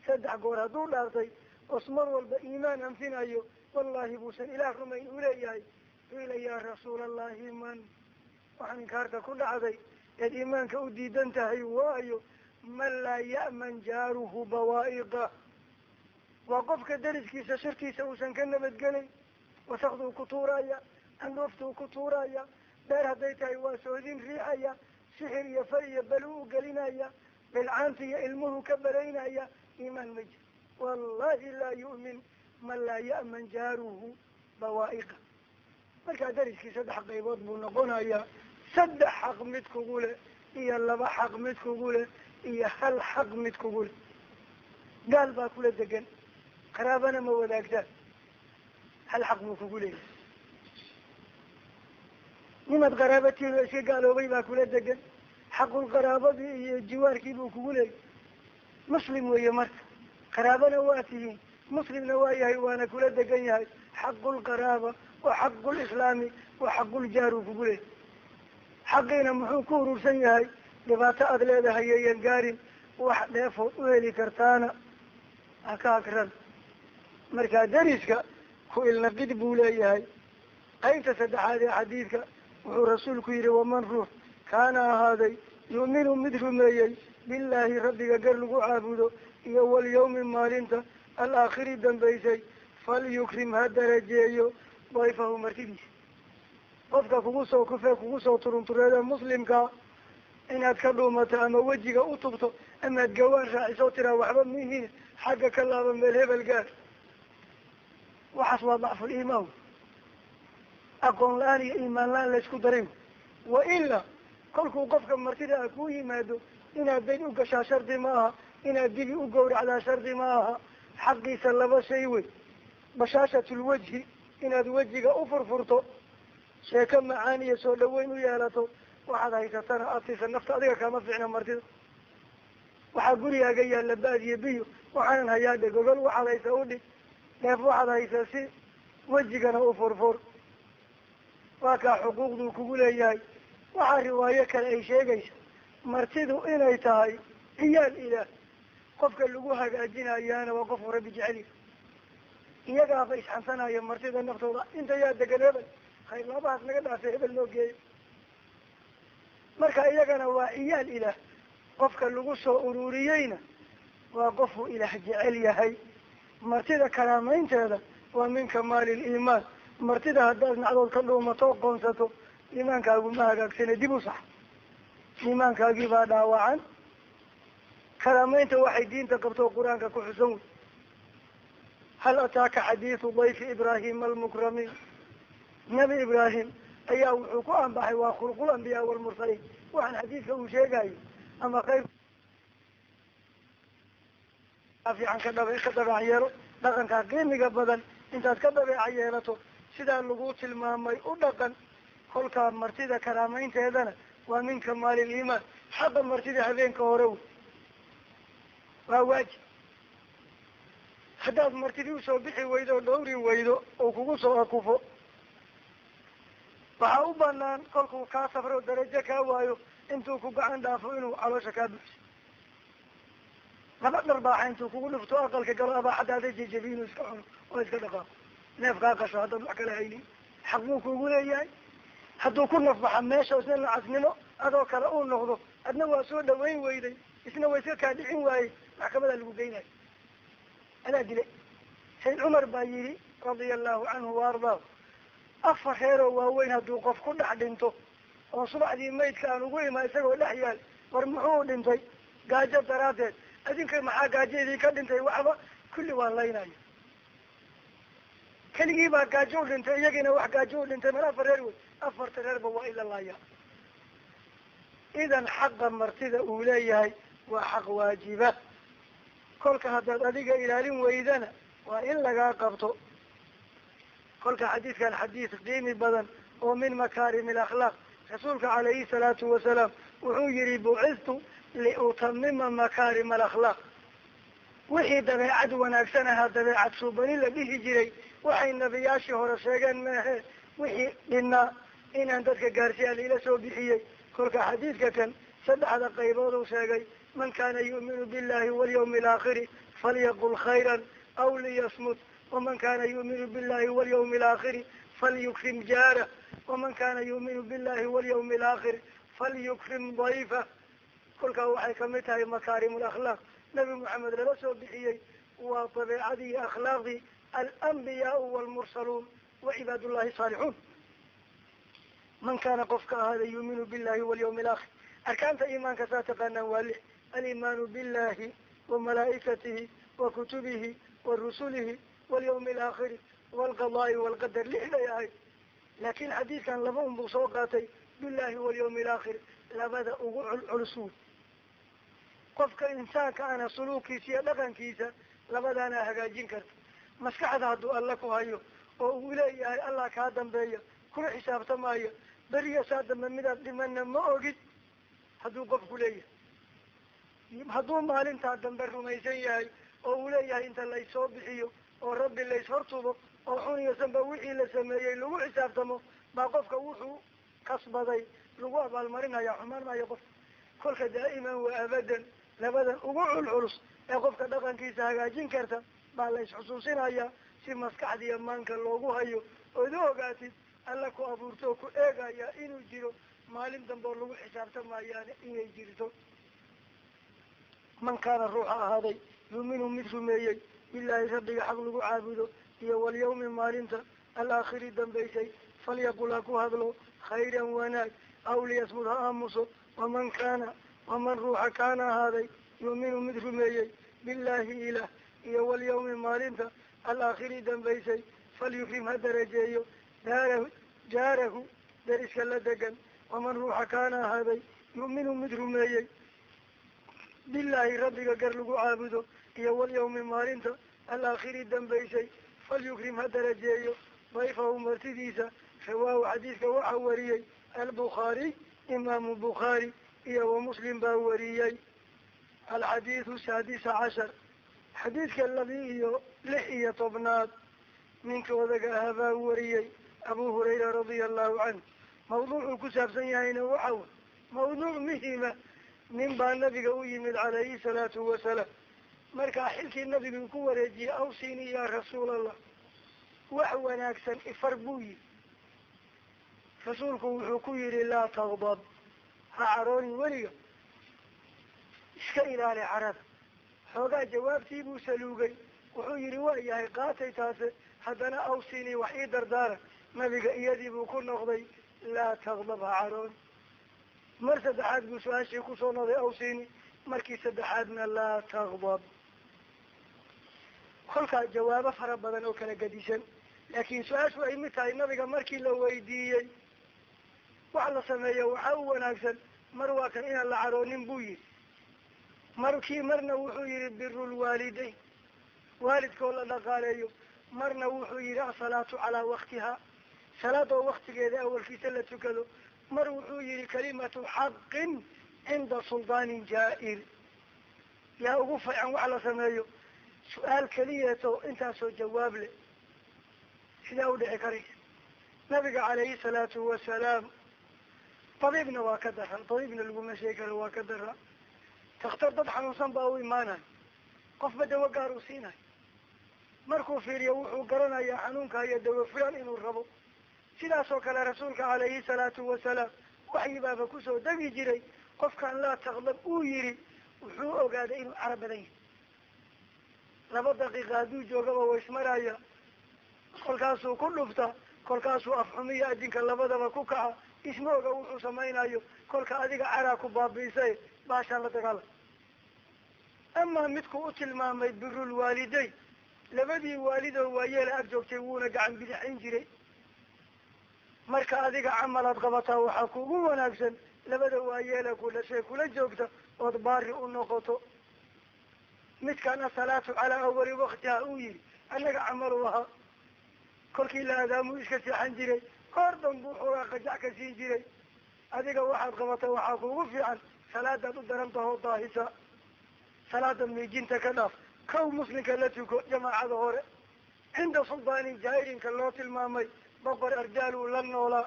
Saddex goor hadduu dhaartay os mar walba iimaan anfinayo wallahi buusan ilaah rumayn u leeyahay. Qiila yaa rasuula allahi man waxaan inkaarta ku dhacday eed iimaanka u diidan tahay waayo man laa ya'man jaaruhu bawaa'iqa. Waa qofka dariskiisa shartiisa uusan ka nabadgelin. Wasakduu ku tuuraya andhooftuu ku tuuraya beer hadday tahay waa soodin riixaya sixir iyo far iyo bal u gelinaya bilcaanta iyo ilmuhu ka balaynaya iimaan ma jiro wallahi laa yu'min man laa ya'man jaaruhu bawaa'iqa markaa dariskii saddex qaybood buu noqonayaa saddex xaq mid kugu leh iyo laba xaq mid kugu leh iyo hal xaq mid kugu leh gaal baa kula degan qaraabana ma wadaagtaan hal xaq buu kugu leeyahay nimaad qaraabatiino iska gaaloobay baa kula degan xaqul qaraabadii iyo jiwaarkii buu kugu leeyahay. Muslim weeye marka. Qaraabana waa tihiin. Muslimna waa yahay waana kula degan yahay. Xaqulqaraaba wa xaqulislaami wa xaquljaar uu kugu leeyahay. Xaqiina muxuu ku urursan yahay dhibaato aada leedahay yayan gaarin wax dheefood u heli kartaana haka akran. Markaa dariska ku ilnaqid buu leeyahay. Qaybta saddexaad ee xadiidka wuxuu rasuulku yihi waman ruux kaana ahaaday yu'minu mid rumeeyey billaahi rabbiga gar lagu caabudo iyo walyawmi maalinta alaakhiri dambaysay falyukrim ha darajeeyo dayfahu martidiisa qofka kugu soo kufee kugu soo turuntureede muslimkaa inaad ka dhuumato ama wejiga u tubto amaad gawaan raaciso tiraa waxba mihiin xagga ka laaba meel hebel gaar waxaas waa dacful iimaan aqoon la'aan iyo iimaan la'aan laysku daray wa ilaa kolkuu qofka martida a kuu yimaado inaad dayn ugashaa shardi ma aha inaad dibi u gawracdaa shardi ma aha. Xaqiisa laba shay wey. Bashaashatul wajhi inaad wejiga u furfurto sheeko macaan iyo soo dhaweyn u yeelato waxaad haysatana aadsiisa nafta adiga kama fiicna martida. Waxaa gurigaaga yaalla baadiyo biyo waxaanan hayaadhe gogol waxaad haysa udhig dheef waxaad haysa si wejigana u furfur waa kaa xuquuqduu kugu leeyahay waxaa riwaayo kale ay sheegaysa martidu inay tahay ciyaal ilaah. Qofka lagu hagaajinayaana waa qofku rabbi jeceliya iyagaaba isxansanaya martida naftooda. Inta yaa degan hebel khayr laabahaas naga dhaafay hebel noo geeyo. Marka iyagana waa ciyaal ilaah. Qofka lagu soo ururiyeyna waa qofuu ilaah jecel yahay. Martida karaamaynteeda waa min kamaali liimaan martida haddaad nacdood ka dhuumato qoonsato iimaankaagu ma hagaagsane dib u sax. Iimaankaagii baa dhaawacan. Karaamaynta waxay diinta qabto qur'aanka ku xusan wey. Hal ataaka xadiidu dayfi ibraahima almukramiin nabi ibraahim ayaa wuxuu ku anbaxay waa khulqul ambiyaa walmursaliin waxaan xadiidka uu sheegayo ama qayb fiican ka dhab ka dabeec dhaqankaa qiimiga badan intaad ka dabeeca yeelato sidaa lagu tilmaamay u dhaqan kolkaa martida karaamaynteedana waa min kamaali liimaan xaqa martida habeenka hore wey waa waajib. Haddaad martidii u soo bixi weydo oo dhowri weydo oo kugu soo akufo. Waxaa u banaan kolkuu kaa safro darajo kaa waayo intuu ku gacan dhaafo inuu caloosha kaa buxso laba dharbaaxa intuu kugu dhufto aqalka galo abaaxadaada jejebi inuu iska cuno oo iska dhaqaaqo neef kaa qasho haddaad wax kala haynin xaq buu kugu leeyahay. Hadduu ku nafbaxa meesha isna nacasnimo adoo kale uu noqdo adna waa soo dhaweyn weyday isna waa iska kaa dhicin waayey maxkamadaa lagu geynayo. Adaa dile. Sayd cumar baa yihi radia allahu canhu wa ardaahu afar reeroo waaweyn hadduu qof ku dhex dhinto oo subaxdii maydka aan ugu imaa isagoo dhex yaal war muxuu dhintay? Gaajo daraaddeed adinka maxaa gaajo idinka dhintay? Waxba kulli waan laynaya keligii baa gaajo u dhintay iyagiina wax gaajo u dhintay. Mar afar reer wey afarta reerba waa ila laaya. Idan xaqa martida uu leeyahay waa xaq waajiba. Kolka haddaad adiga ilaalin weydana waa in lagaa qabto. Kolka xadiidkan xadiis qiimi badan oo min makaarim alakhlaaq rasuulka calayhi salaatu wasalaam wuxuu yihi bucistu liutamima makaarim alakhlaaq. Wixii dabeecad wanaagsan ahaa dabeecad suubani la dhihi jiray waxay nabiyaashii hore sheegeen maahe wixii dhinaa inaan dadka gaarsiiya laila soo bixiyey. Kolka xadiidka kan saddexda qaybood uu sheegay man kana yu'minu billahi walyawmi alaakhiri falyaqul khayran aw liyasmut waman kana yu'minu billahi walyawmi alaakhiri falyukrim jaarah waman kana yu'minu billahi walyawmi alaakhir falyukrim dayfa kolkaa waxay ka mid tahay makaarim alakhlaaq nabi moxamed lala soo bixiyey waa dabeecadii akhlaaqdii alambiyaau walmursaluun wa cibaad llahi saalixuun. Man kana qofka ahaada yuuminu billahi walyawmi alaakhir arkaanta iimaanka saa taqaanaan waa lix. Alimaanu billahi wa malaa'ikatihi wa kutubihi wa rusulihi walyawmi alaakhiri walqadaai walqadar. Lix bay ahayd. Laakin xadiidkan laba un buu soo qaatay. Billahi walyawmi alaakhir labada ugu culculus qofka insaanka ana suluukiisa iyo dhaqankiisa labadaana hagaajin karta maskaxda hadduu alla ku hayo oo uu leeyahay allah kaa dambeeya kula xisaabtamaayo beriya saa dambe midaad dhimana ma ogid hadduu qofku leeyahay. Hadduu maalintaa dambe rumaysan yahay oo uu leeyahay inta laysoo bixiyo oo rabbi lays hortubo oo xun iyo sanba wixii la sameeyey lagu xisaabtamo baa qofka wuxuu kasbaday lagu abaalmarinaya xumaan maayo qofka. Kolka daa'iman wa abadan labadan ugu culculus ee qofka dhaqankiisa hagaajin karta baa la isxusuusinaya si maskaxda maanka loogu hayo. Ood u ogaatid alla ku abuurto oo ku eegaya inuu jiro maalin dambe oo lagu xisaabtamayaane inay jirto. Man kaana ruuxa ahaaday yuuminu mid rumeeyey bilaahi rabbiga xaq lagu caabudo iyo walyawmi maalinta alaakhiri dambaysay falyaqul ha ku hadlo khayran wanaag aw liyasmud ha aamuso waman kaana waman ruuxa kaana ahaaday yuuminu mid rumeeyey billahi ilah iyo walyawmi maalinta alaakhiri dambaysay falyukrim ha darajeeyo daarahu jaarahu dariska la degan waman ruuxa kaana ahaaday yu'minu mid rumeeyey. Billahi rabbiga gar lagu caabudo iyo walyawmi maalinta alaakhiri dambaysay falyukrim ha darajeeyo. Dayfahu martidiisa rawaahu xadiidka waxaa wariyey albukhaariy imaamu bukhaari iyo wa muslim baa wariyey. Alxadiidu saadisa cashar xadiidka labi iyo lix iyo tobnaad ninka odaga ahaa baa wariyey abu hurayra radia allahu canhu mawduucuu ku saabsan yahayna waxaw mawduuc muhima nin baa nabiga u yimid calayhi salaatu wasalaam markaa xilkii nabigu ku wareejiyey awsini ya rasuul allah wax wanaagsan ifar buu yihi rasuulku wuxuu ku yihi laa tagdab ha caroonin weliga iska ilaali carada xoogaa jawaabtii buu saluugay. Wuxuu yihi waa yahay qaatay taase haddana awsini wax ii dardaaran nabiga iyadii buu ku noqday laa tagdab ha caroon. Mar saddexaad buu su'aashii ku soo noqday awsini markii saddexaadna laa tagdab kolkaa jawaabo fara badan oo kala gadisan. Laakiin su'aashu ay mid tahay nabiga markii la weydiiyey wax la sameeyo waxaa u wanaagsan. Mar waa kan inaan la caroonin buu yihi markii marna wuxuu yihi biru lwaalidayn waalidkoo la dhaqaaleeyo marna wuxuu yihi asalaatu calaa waktiha salaad oo waktigeeda awalkiisa la tukado mar wuxuu yihi kalimatu xaqin cinda suldaanin jaa-ir. Yaa ugu fiican wax la sameeyo su'aal keliyeeto intaasoo jawaab leh. Sidaa dhici karaysa nabiga calayhi salaatu wasalaam dabiibna waa ka daraa dabiibna laguma sheegi karo waa ka daraa dakhtar dad xanuunsan baa u imaanayo qofba dawo gaar uu siinayo markuu fiiriyo wuxuu garanayaa xanuunka iyo dawo filan inuu rabo sidaas oo kale rasuulka calayhi salaatu wasalaam waxyi baaba ku soo degi jiray qofkan laa taqdab uu yihi wuxuu ogaaday inuu carab badan yahay laba daqiiqa hadduu joogaba waismaraya kolkaasuu ku dhufta kolkaasuu afxumiya adinka labadaba ku kaca isma oga wuxuu samaynayo kolka adiga caraa ku baabiisay baashaan la dagaala amaa midku u tilmaamay birul waalideyn labadii waalidoo waayeela ag joogtay wuuna gacan bidixin jiray marka adiga camalaad qabataa waxaa kugu wanaagsan labada waayeela ku dhashay kula joogta ood baari u noqoto midkaan asalaatu calaa awali waktiha uu yihi annaga camalu ahaa kolkii la adaamuu iska seexan jiray koor danbuu xoogaa qajac ka siin jiray adiga waxaad qabata waxaa kugu fiican salaadaad u daran tahoo daahisa salaada miijinta ka dhaaf. Kow muslimka la tuko jamaacada hore cinda suldaanin jaahirinka loo tilmaamay boqor ardaaluu la noolaa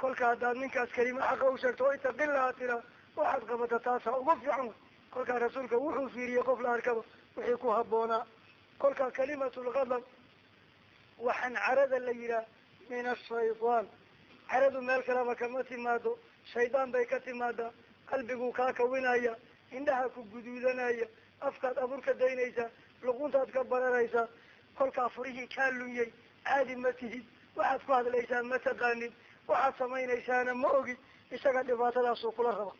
kolka haddaad ninkaas kelima xaqa u sheegto o itaqilaa tira waxaad qabata taasaa ugu fiican kolkaa rasuulka wuxuu fiiriyey qof la arkaba wixii ku habboonaa kolka kalimatulgadab waxaan carada la yihaah min ashaytaan caradu meel kaleba kama timaado shaydaan bay ka timaadaa qalbiguu kaa kawinaya indhaha ku guduudanaya afkaad abur ka daynaysaa luquntaad ka bararaysaa kolkaa furihii kaa lunyay caadi ma tihid waxaad ku hadlaysaa ma taqaanid waxaad samaynaysaana ma ogid isaga dhibaatadaasuu kula raba.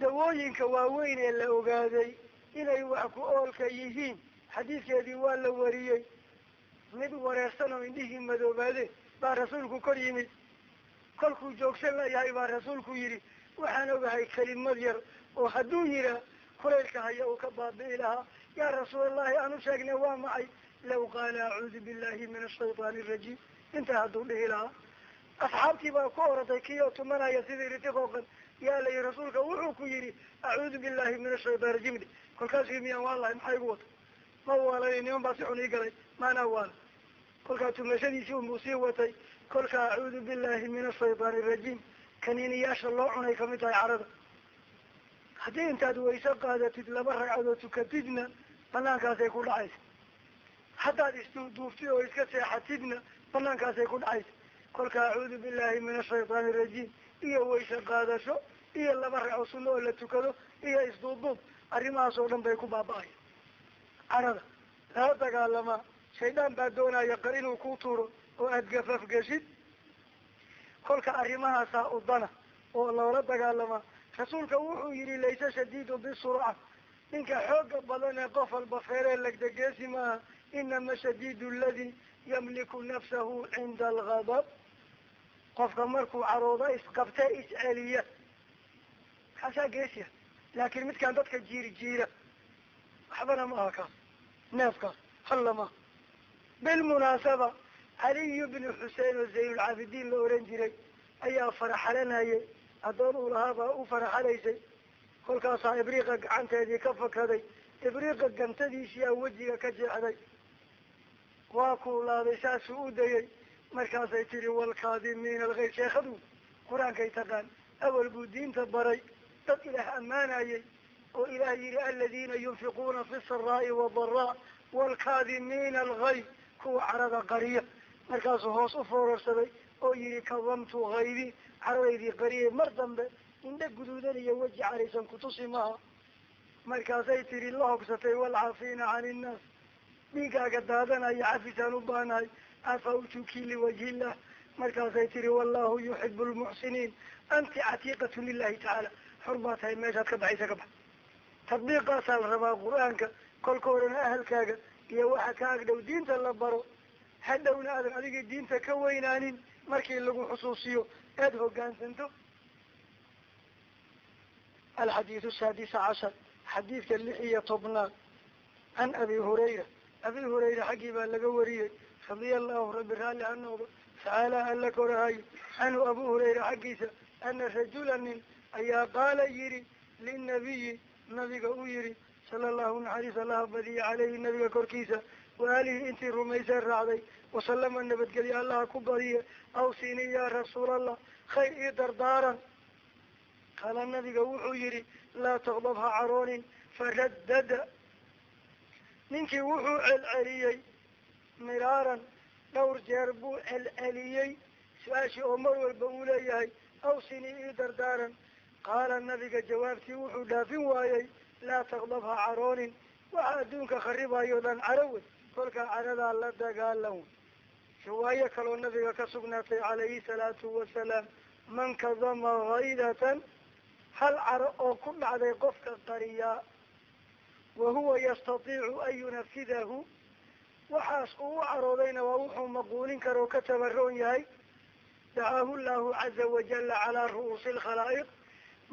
Dawooyinka waaweyn ee la ogaaday inay wax ku oolka yihiin xadiidkeedii waa la wariyey. Mid wareersan oo indhihii madoobaadeen baa rasuulku kor yimid. Kolkuu joogsan layahay baa rasuulku yidhi waxaan ogahay kelimad yar oo hadduu yihaa kulaylka haya uu ka baabi'i lahaa. Yaa rasuulallahi aan u sheegnay waa maxay? Law qaala acuudu billahi min ashaytaani arajiim intaa hadduu dhihi lahaa. Asxaabtii baa ku oratay kii oo tumanaya sidii ritiqooqan yaa la yihi rasuulka wuxuu ku yihi acuudu billahi min ashaytaan rajim de kolkaasuu miyaan waan lahay maxaa igu wata? Ma waalay niman baa si xun ii galay. Maanaa waala. Kolkaa tumashadiisii unbuu sii watay. Kolka acuudu billahi min ashaytaani arajiim kaniiniyaasha loo cunay ka mid tahay carada. Haddii intaad wayse qaadatid laba ragcadood tukatidna banaankaasay ku dhacaysa. Haddaad isduuduuftid oo iska seexatidna banaankaasay ku dhacaysa. Kolka acuudu billahi min ashaytaani arajiim iyo wayse qaadasho iyo laba ragco sunno oo la tukado iyo isduuduub arrimahaas oo dhan bay ku baaba-aya carada lala dagaalamaa shaydaan baa doonaya qar inuu ku tuuro oo aada gafafgeshid kolka arrimahaasaa udana oo loola dagaalamaa rasuulka wuxuu yihi laysa shadiidu bisurca. Ninka xooga badan ee qof walba feeree legdegeesi maaha inama shadiidu aladi yamliku nafsahu cinda algadab qofka markuu caroodo isqabtee isceliya. Kaasaa geesiya? Laakin midkaan dadka jiiri jiira waxbana ma aha kaas neefkaas halla maha bilmunaasaba caliyu bnu xusein oo zaynulcaabidiin la oran jiray. Ayaa faraxalanayay. Addoon uu lahaabaa u faraxalaysay. Kolkaasaa ibriiqa gacanteedii ka fakaday ibriiqa gantadiisiyaa wejiga ka jeexday. Waa kuulaaday saasuu u dayay. Markaasay tihi walkaadimiina alkhayr sheekhadu qur'aankay taqaan awal buu diinta baray. Dad ilaah ammaanayay oo ilaah yihi aladiina yunfiquuna fi saraa'i wadaraa waalkaadimiina alghayb. Kuwa carada qariya markaasuu hoos u foorarsaday oo yihi kadamtu haybi caradaydii qariyay mar dambe indha guduudan iyo weji caraysan kutusi maha markaasay tihi la hogsatay walcaafiina can innaas dhiigaaga daadanaya cafisaan u baanahay afawtuki liwajhillah markaasay tihi wallahu yuxibu lmuxsiniin anti catiiqatu lilahi tacaala. Xor baa tahay meeshaad ka baxaysa ka bax. Tadbiiqaasaa la rabaa qur'aanka kolka horena ahalkaaga iyo waxa ka agdhow diinta la baro hadhowna aadan adigii diinta ka weynaanin markii lagu xusuusiyo eed hoggaansanto alxadiidu saadisa cashar xadiidka lix iyo tobnaad. Can abi hurayra abi hurayra xaggii baa laga wariyey radia allahu rabbi raalli ha noqdo tacaala alla korahayo canhu abu hurayra xaggiisa ana rajula nin ayaa qaala yihi linabiyi nabiga u yihi sala allahu naxariis allaha badiye caleyhi nabiga korkiisa waalihi intii rumayseen raacday wasalama nabadgelye allaha ku badiye awsini ya rasuulallah khayr ii dardaaran qaala nabiga wuxuu yihi laa taqdab ha caroonin faraddada ninkii wuxuu celceliyey miraaran dhowr jeer buu celceliyey su'aashii oo mar walba uu leeyahay awsini ii dardaaran qaala nabiga jawaabtii wuxuu dhaafin waayey laa taqdab caroonin waxa adduunka kharibayo dhan carowe kolkaa caradaa la dagaalan wey riwaayo kaloo nabiga ka sugnaatay calayhi salaatu wasalaam man kadama haydatan hal caro oo ku dhacday qofka qariyaa wa huwa yastatiicu an yunafidahu waxaas uu caroodayna waa wuxuu maquulin kara oo ka tabaroon yahay dacaahu llahu caza wajala calaa ru'uusi alkhalaa'iq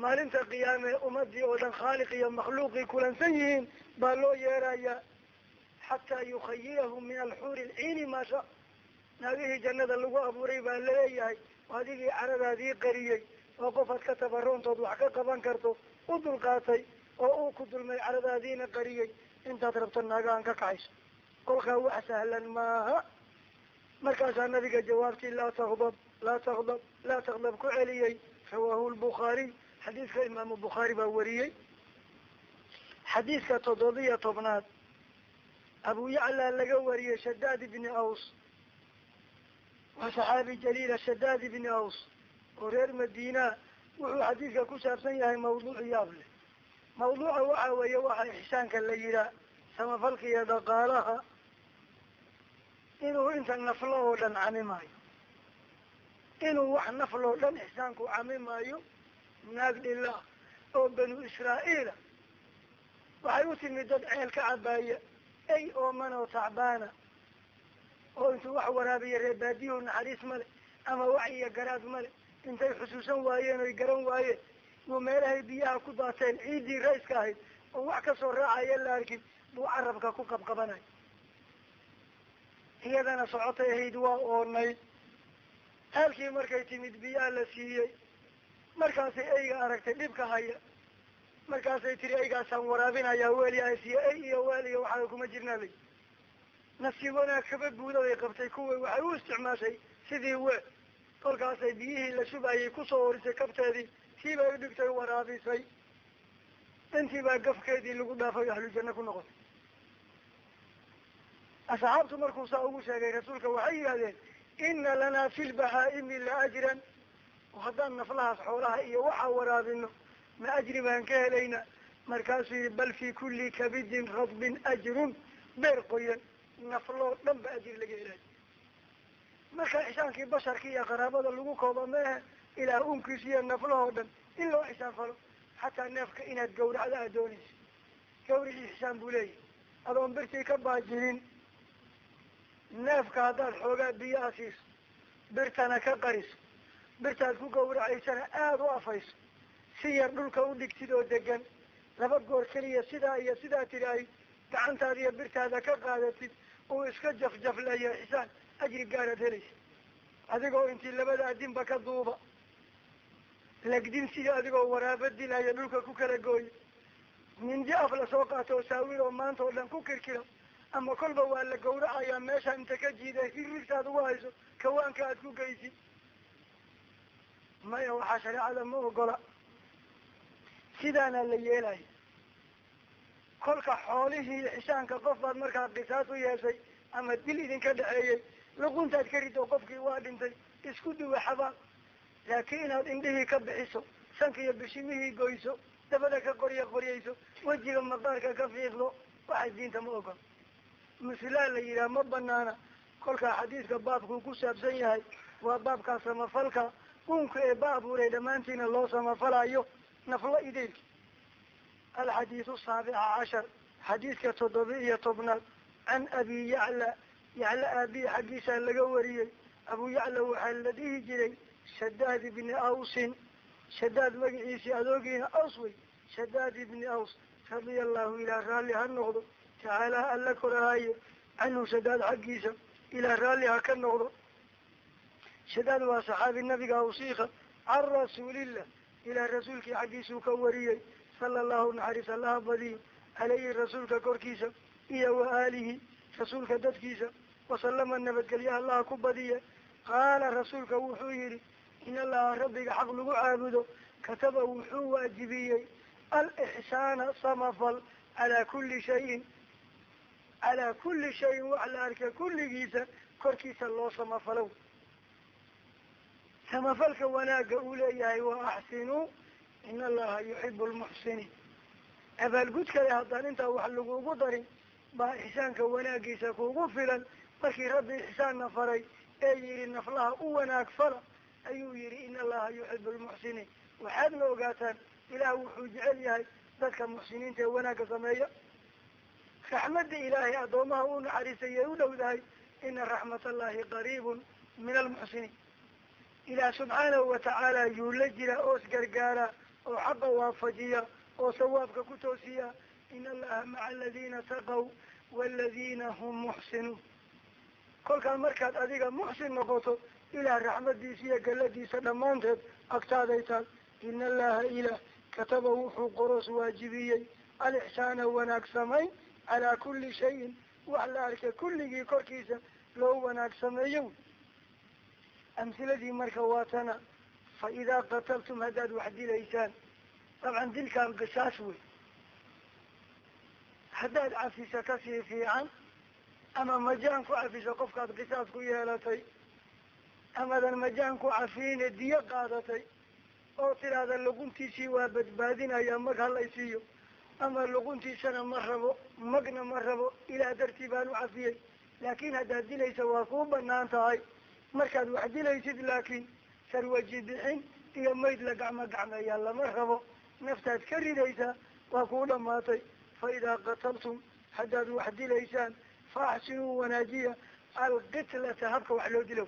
maalinta qiyaamee ummadii oo dhan khaaliq iyo makhluuqii kulansan yihiin baa loo yeerayaa xataa yukhayilahu min alxuuri alciini maasha naagihii jannada lagu abuuray baa la leeyahay adigii caradaadii qariyey oo qofaad ka tabaroontood wax ka qaban karto u dulqaatay oo uu ku dulmay caradaadiina qariyey intaad rabto naagahan ka kaxayso kolkaa wax sahlan maaha markaasaa nabiga jawaabtii laa takdab laa takdab laa takdab ku celiyey rawaahu lbukhaariy xadiiska imaamu bukhaari baa wariyey xadiiska toddobiya tobnaad abu yaclaa laga wariyey shadaad ibni aws waa saxaabi jaliila shadaad ibni aws oo reer madiina wuxuu xadiidka ku saabsan yahay mawduuc yaab leh mawduuca waxa weeye waxa ixsaanka la yihaa samafalka iyo dhaqaalaha inuu inta naflo oo dhan camimaayo inuu wax nafl oo dhan ixsaanku camimaayo naag dhila oo banu israa'iila waxay u timid dad ceel ka cabaaya ey ooman oo tacbaana oo intuu wax waraabiya reebaadiyuhu naxariis male ama wacyiya garaad male intay xusuusan waayeen oy garan waayeen buu meelahay biyaha ku daateen ciiddii rayska ahayd oo wax ka soo raacaya la arkin buu carabka ku qabqabanay iyadana socotay ahayd waa oonayd haalkii markay timid biyaha la siiyey. Markaasay eyga aragtay dhibka haya markaasay tiri eygaasaan waraabinayaa weelyahay siyo ey iyo weel iyo waxaa kuma jirnaa lay nasiib wanaag kaba buuda bay qabtay kuway waxay u isticmaashay sidii weel kolkaasay biyihii la shubayay ku soo horisay kabteedii tii bay udhigtay waraabisay. Intii baa gafkeedii lagu dhaafay ahlujanno ku noqotay. Asxaabtu markuu saa ugu sheegay rasuulka waxay yidhahdeen ina lanaa fi lbahaa'imi la ajran. Haddaan naflahaas xoolaha iyo waxaa waraabino ma ajri baan ka helaynaa markaasuu yihi bal fi kuli kabidin radbin ajrun beer qoyan nafloo dhan ba ajri laga helayo marka xisaankii basharka iyo qaraabada lagu kooba meehe ilaah unkiis iyo naflahoo dhan in loo xisaan falo xataa neefka inaad gawracda aad doonayso gawricii xisaan buu leeyahy adoon birtii ka baajirin neefka haddaad xoogaa biyaha siiso birtana ka qariso birtaad ku gawracaysana aada u afayso si yar dhulka u dhigtid oo degan laba goor keliya sidaa iyo sidaa tiri ay gacantaada iyo birtaada ka qaadatid uu iska jafjafleeyo xisaan ajri gaaraad helaysa adigoo intii labada adinba ka duuba lagdin sidii adigoo waraaba dilaya dhulka ku kala gooyo mindi af la soo qaato oo saawir oo maanta oo dhan ku kirkiro ama kolba waa la gawracayaa meesha inta ka jiida hirigtaad ugu hayso kawaanka aad ku geysid. Maya waxaa shareecada ma ogola sidaana la yeelaya kolka xoolihii xishaanka qof baad markaa qisaas u yeeshay ama dil idinka dhexeeyey luquntaad ka rido qofkii waa dhintay isku duwa xabaal laakiin inaad indhihii ka bixiso sanka iyo bishimihii goyso dabada ka qorya qoryayso wejiga maqaarka ka fiiqdo waxay diinta ma ogol muslaa la yidhaha ma banaana kolkaa xadiidka baabkuu ku saabsan yahay waa baabkaa samafalka. Unka ee ba dhammaantiina loo samafalayo naflo ideylki alxadiidu saabica cashar xadiidka toddoba iyo tobnaad can abi yacla yacla aabihi xaggiisaa laga wariyey abu yacla waxaa la dhihi jiray shadaad ibni awsin shadaad magaciisii adoogiina aws wey shadaad ibni aws radia allahu ilaa raalli ha noqdo tacaala alla korahaaye canhu shadaad xaggiisa ilaa raalli ha ka noqdo shadaad waa saxaabi nabiga awsiika can rasuulillah ilaa rasuulkii xaggiisuu ka wariyey sala allahu naxariis allaha badiyo caleyhi rasuulka korkiisa iyo wa aalihi rasuulka dadkiisa wasalama nabadgelya allaha ku badiye qaala rasuulka wuxuu yihi in allaha rabbiga xaq lagu caabudo kataba wuxuu waajibiyey alixsaana samafal calaa kuli shayin calaa kuli shayin wax la arka kulligiisa korkiisa loo samafalow samafalka wanaagga uu leeyahay wa axsinuu in allaha yuxibu lmuxsiniin abaalgud kale haddaan intaa wax lagugu darin baa ixsaanka wanaagiisa kugu filan. Markii rabbi ixsaanna faray ee yihi naflaha u wanaag fala ayuu yihi in allaha yuxibu lmuxsiniin waxaadna ogaataan ilaah wuxuu jecel yahay dadka muxsiniinta ee wanaagga sameeya. Raxmadda ilaahay addoomaha u naxariisayay u dhowdahay ina raxmat allahi qariibun min almuxsiniin ilaah subxaanahu watacaala yuu la jira oos gargaara oo xaqa waafajiya oo sawaabka ku toosiya. In allaha maca aladiina taqow waladiina hum muxsinuun. Kolkaan markaad adiga muxsin noqoto ilaah raxmadiisa iyo galladiisa dhammaanteed agtaaday taal. Ina allaha ilaah kataba wuxuu qoros waajibiyey alixsaana wanaag samayn calaa kuli shayin. Wax la arkay kulligii korkiisa loo wanaag sameeyo amhiladii marka waa tana fa idaa qataltum haddaad wax dilaysaan dabcan dilkaan qisaas wey haddaad cafisa ka sii fiican ama majaan ku cafiso qofkaad qisaas ku yeelatay amadan majaan ku cafiine diyo qaadatay oo tidhaahda luquntiisii waa badbaadinaya mag halaysiiyo ama luquntiisana ma rabo magna ma rabo ilaah dartii baan u cafiyey laakin haddaad dilaysa waa kuu bannaan tahay markaad wax dilaysid laakiin sarwaji bixin iyo mayd la gacmo gacmeeyaa lama rabo. Naftaad ka ridaysaa waa kuu dhamaatay fa idaa qataltum haddaad wax dilaysaan faaxsinuu wanaajiya alqitlata habka wax loo dilo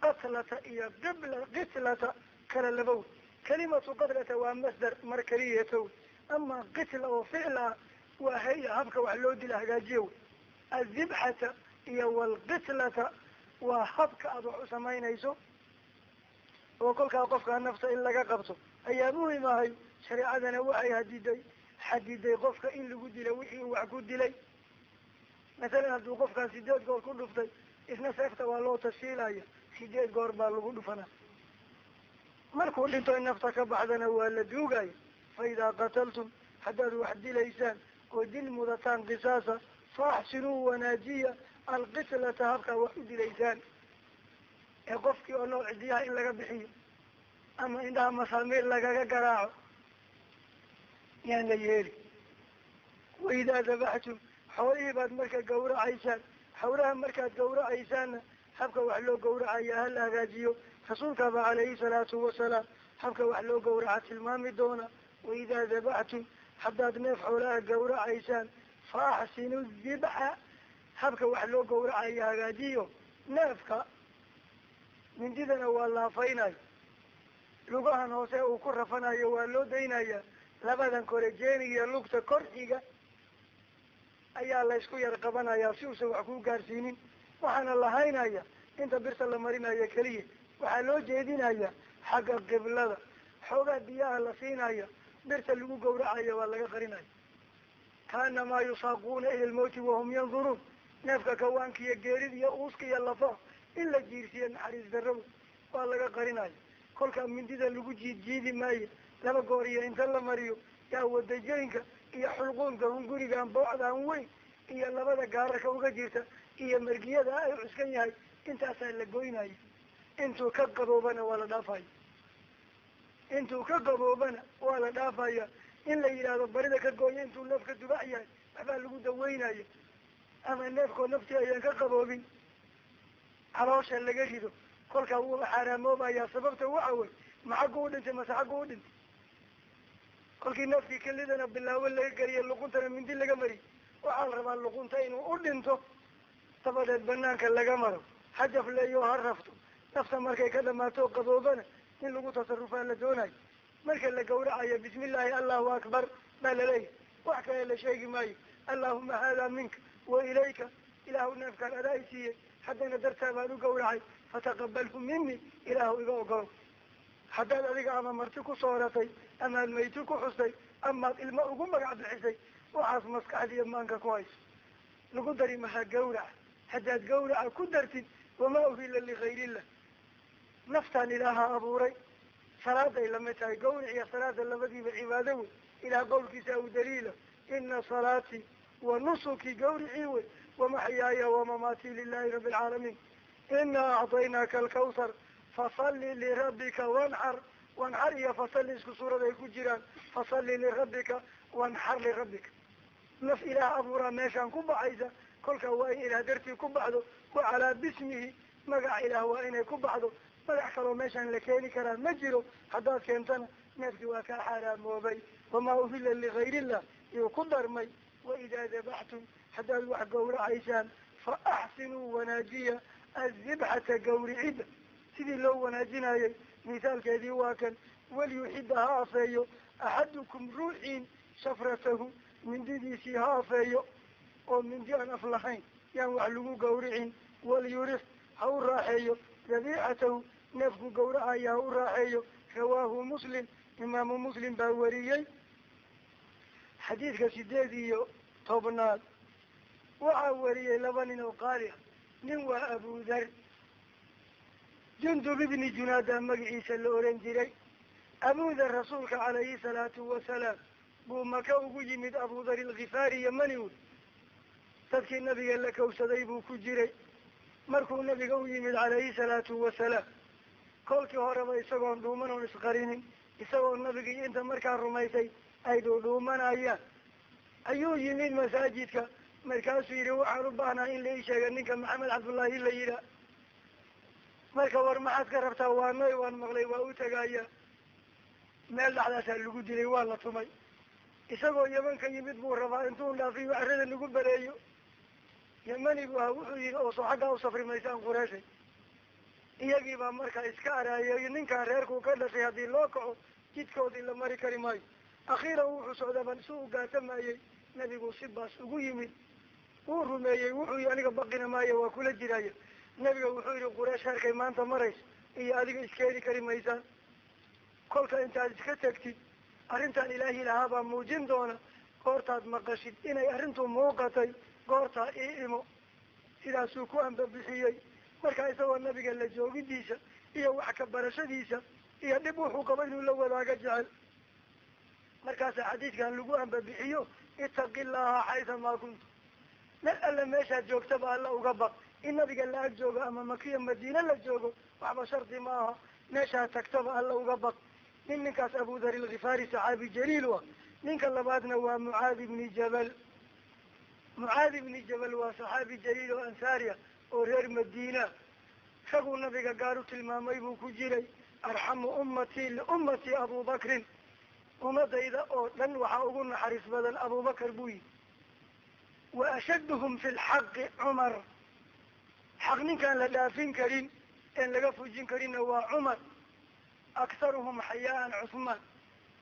qatlata iyo qibla qitlata kala labow. Kalimatu qatlata waa masdar mar keliyeetow ama qitla oo ficl ah waa hay'a habka wax loo dila hagaajiya wey azibxata iyo walqitlata waa habka aada wax u samaynayso oo kolkaa qofkaa nafta in laga qabto. Ayaa muhiim ahay shareecadana waxay hadiday xadiday qofka in lagu dila wixii uu wax ku dilay. Masalan hadduu qofkaan sideed goor ku dhuftay isna seefta waa loo tashiilaya sideed goor baa lagu dhufanaa markuu dhinto in nafta ka baxdana waa la duugaya. Fa idaa qataltum haddaad wax dilaysaan oo dil mudataan qisaasa faaxsinuu wanaajiya alqitlata habkaa wax u dilaysaan ee qofkii oo nool cidiyaha in laga bixiyo ama indhaha masaamiir lagaga garaaco yaan la yeeli. Waidaa dabaxtum xoolihii baad marka gawracaysaan xawlaha markaad gawracaysaanna habka wax loo gawracaya hala hagaajiyo. Rasuulkaaba calayhi salaatu wasalaam habka wax loo gawraca tilmaami doona. Waidaa dabaxtum haddaad neef xoolaha gawracaysaan fa axsinu dibxa habka wax loo gawracayo hagaajiyo neefka mindidana waa laafaynayo lugahan hoose uu ku rafanayo waa loo daynaya. Labadan kore jeenigiyo lugta korxiga ayaa laysku yar qabanayaa si uusan wax ku gaarsiinin. Waxaana lahaynaya inta birta la marinayo keliya. Waxaa loo jeedinaya xagga qiblada. Xoogaa biyaha la siinaya birta lagu gawracayo waa laga qarinaya. Kaanamaa yusaaquuna ila lmawti wahum yanduruun neefka kawaanka iyo geerida iyo uuska iyo lafaha in la jiirsiiyo naxariis darrabo waa laga qarinaya kolkaa mindida lagu jiid jiidi maayo laba goor iyo inta la mariyo yaa wadajooyinka iyo xulquunka hungurigan boocdan weyn iyo labada gaararka uga jirta iyo margiyada ay cuskan yahay intaasaa la goynaya intuu ka qaboobana waa la dhaafaya intuu ka qaboobana waa la dhaafaya in la yidhaahdo barida ka gooya intuu neefka dubax yahay waxbaa lagu daweynaya ama neefkoo naftii ayaan ka qaboobin. Caloosha laga rido. Kolkaa wuu xaaraamoobayaa sababta waxa wey ma xaggu u dhintay mase xaggu u dhintay. Kolkii neefkii kelidana bilaawo laga geliya luquntana mindi laga mariy waxaa la rabaa luqunta inuu u dhinto. Dabadeed banaanka laga maro. Hajaf leeyo ha rafto. Nafta markay ka dhamaato qaboobana in lagu tasarufaa la doonayo. Marka la gawracayo bismi illaahi allahu akbar baa laleeyahy wax kale la sheegi maayo. Allahuma hada minka wa ilayka ilaahu neefkaan adaa i siiyey. Haddana dartaa baan u gawracay fataqabalhu mini ilaahu iga ogolo haddaad adiga ama marti ku sooratay amaad mayti ku xustay amaad ilmo ugu magac bixisay waxaas maskaxdiiyo maanka ku hayso. Lagu dari mahaa gawraca haddaad gawraca ku dartid wamaa uhila ligayrillah naftaan ilaaha abuuray. Salaaday la mid tahay gawric iyo salaada labadiiba cibaado wey ilaah qowlkiisa u daliila ina salaatii wa nusuki gawricii wey wamaxyaaya wamamaatii lilahi rabi alcaalamiin inaa acطaynaaka alkawsar fasalli lirabbika wanxar wanxar iyo fasalli isku suurad ay ku jiraan fasalli lirabbika wanxar lirabbika naf ilaah abuuraa meeshaan ku baxaysa kolka waa in ilaah dartii ku baxdo wa calaa bismihi magaca ilaah waa inay ku baxdo magac kaloo meeshaan la keeni karaa ma jiro haddaad keentana neefkii waa kaa xaaraamoobay wamaa uhila ligayrillah iyuu ku darmay waidaa dabaxtum haddaad wax gawracaysaan fa axsinuu wanaajiya azibxata gawricidda sidii loo wanaajinayay misaalkeedii waa kan waliyuxida ha afeeyo axadukum ruuxiin shafratahu mindidiisii ha afeeyo oo mindi aan af lahayn yaan wax lagu gawricin waliyurix ha u raaxeeyo dabiixatahu neefku gawracaya ha u raaxeeyo rawaahu muslim imaamu muslim baa wariyey xadiidka sideed tobnaad. Waxaa wariyey laba nin oo qaali ah. Nin waa abudar jundub ibni junaada magaciisa la oran jiray. Abudar rasuulka calayhi salaatu wasalaam buu maka ugu yimid abudar alkhifaari yamani wey dadkii nabiga la kawsaday buu ku jiray. Markuu nabiga u yimid calayhi salaatu wasalaam kolkii horeba isagoon dhuuman oon isqarinin. Isagoo nabigii inta markaa rumaysay ay dhuudhuumanayaan ayuu yimid masaajidka. Markaasuu yihi waxaan u baahnaa in la ii sheega ninka maxamed cabdullaahi la yidhaah marka war maxaad ka rabtaa waa noy waan maqlay waa u tegaya meel dhexdaasaa lagu dilay waa la tumay. Isagoo yaman ka yimid buu rabaa intuu dhaafiyo carrada nagu baleeyo. Yamani buu ahaa wuxuu yihi oo soo xaggaa u safri maysaan qureeshay. Iyagii baa markaa iska araayeeyo ninkaan reerkuu ka dhashay haddii loo kaco jidkoodii la mari kari maayo. Akhiiran wuxuu socdaban si u gaatamayey nebigu si baas ugu yimid wuu rumeeyey wuxuu yihi aniga baqina maayo waa kula jiraya nebiga wuxuu yihi qureesh heerkay maanta marayso iyo adiga iskeeni kari maysaan. Kolka intaad iska tegtid arrintan ilaahi lahaa baa muujin doona. Goortaad maqashid inay arrintu muuqatay goortaa ii imo. Sidaasuu ku ambabixiyey. Markaa isagoo nabiga la joogidiisa iyo wax ka barashadiisa iyo dhib wuxuu qabo inuu la wadaaga jecel. Markaasaa xadiidkan lagu ambabixiyo itaqi llaha xaysa maa kuntu meel alle meeshaad joogtaba alla uga baq. In nabiga la ag joogo ama makiya madiine la joogo waxba shardi ma aha. Meeshaad tagtaba alla uga baq. Nin ninkaas abu dhar ilkhifaari saxaabi jaliil wa. Ninka labaadna waa mucaad ibni jabal. Mucaad ibni jabal waa saxaabi jaliil oo ansaariya oo reer madiina. Isaguu nabiga gaar u tilmaamay buu ku jiray arxamu ummatii liummatii abubakrin ummadayda oo dhan waxaa ugu naxariis badan abubakar buu yihi wa ashadduhum fi lxaqi cumar. Xaq ninkaan la dhaafin karin een laga fujin karinna waa cumar. Akharuhum xayaaan cusmaan.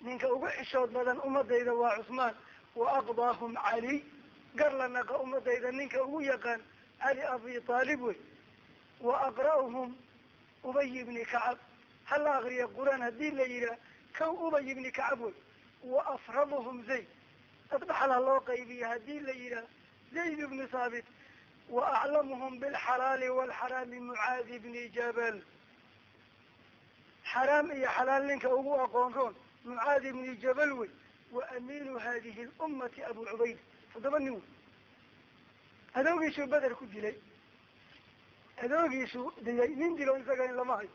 Ninka ugu xishood badan ummadayda waa cusmaan. Wa aqdaahum cali. Gar la naqa ummadayda ninka ugu yaqaan cali abi taalib wey. Wa aqra'uhum ubay ibni kacab. Hala akriya qur'aan haddii la yihaah kow ubay ibni kacab wey wa afraduhum zayd dad dhaxal ha loo qaybiya haddii la yihaah zayd ibni saabit wa aclamuhum bilxalaali walxaraami mucaadi ibni jabal xaraam iyo xalaal ninka ugu aqoon roon mucaadi ibni jabal wey wa amiinu hadihi lummati abu cubayd toddoba nin wey adoogiisuu beder ku dilay adoogiisu diyay nin dilo isaga in lama hayo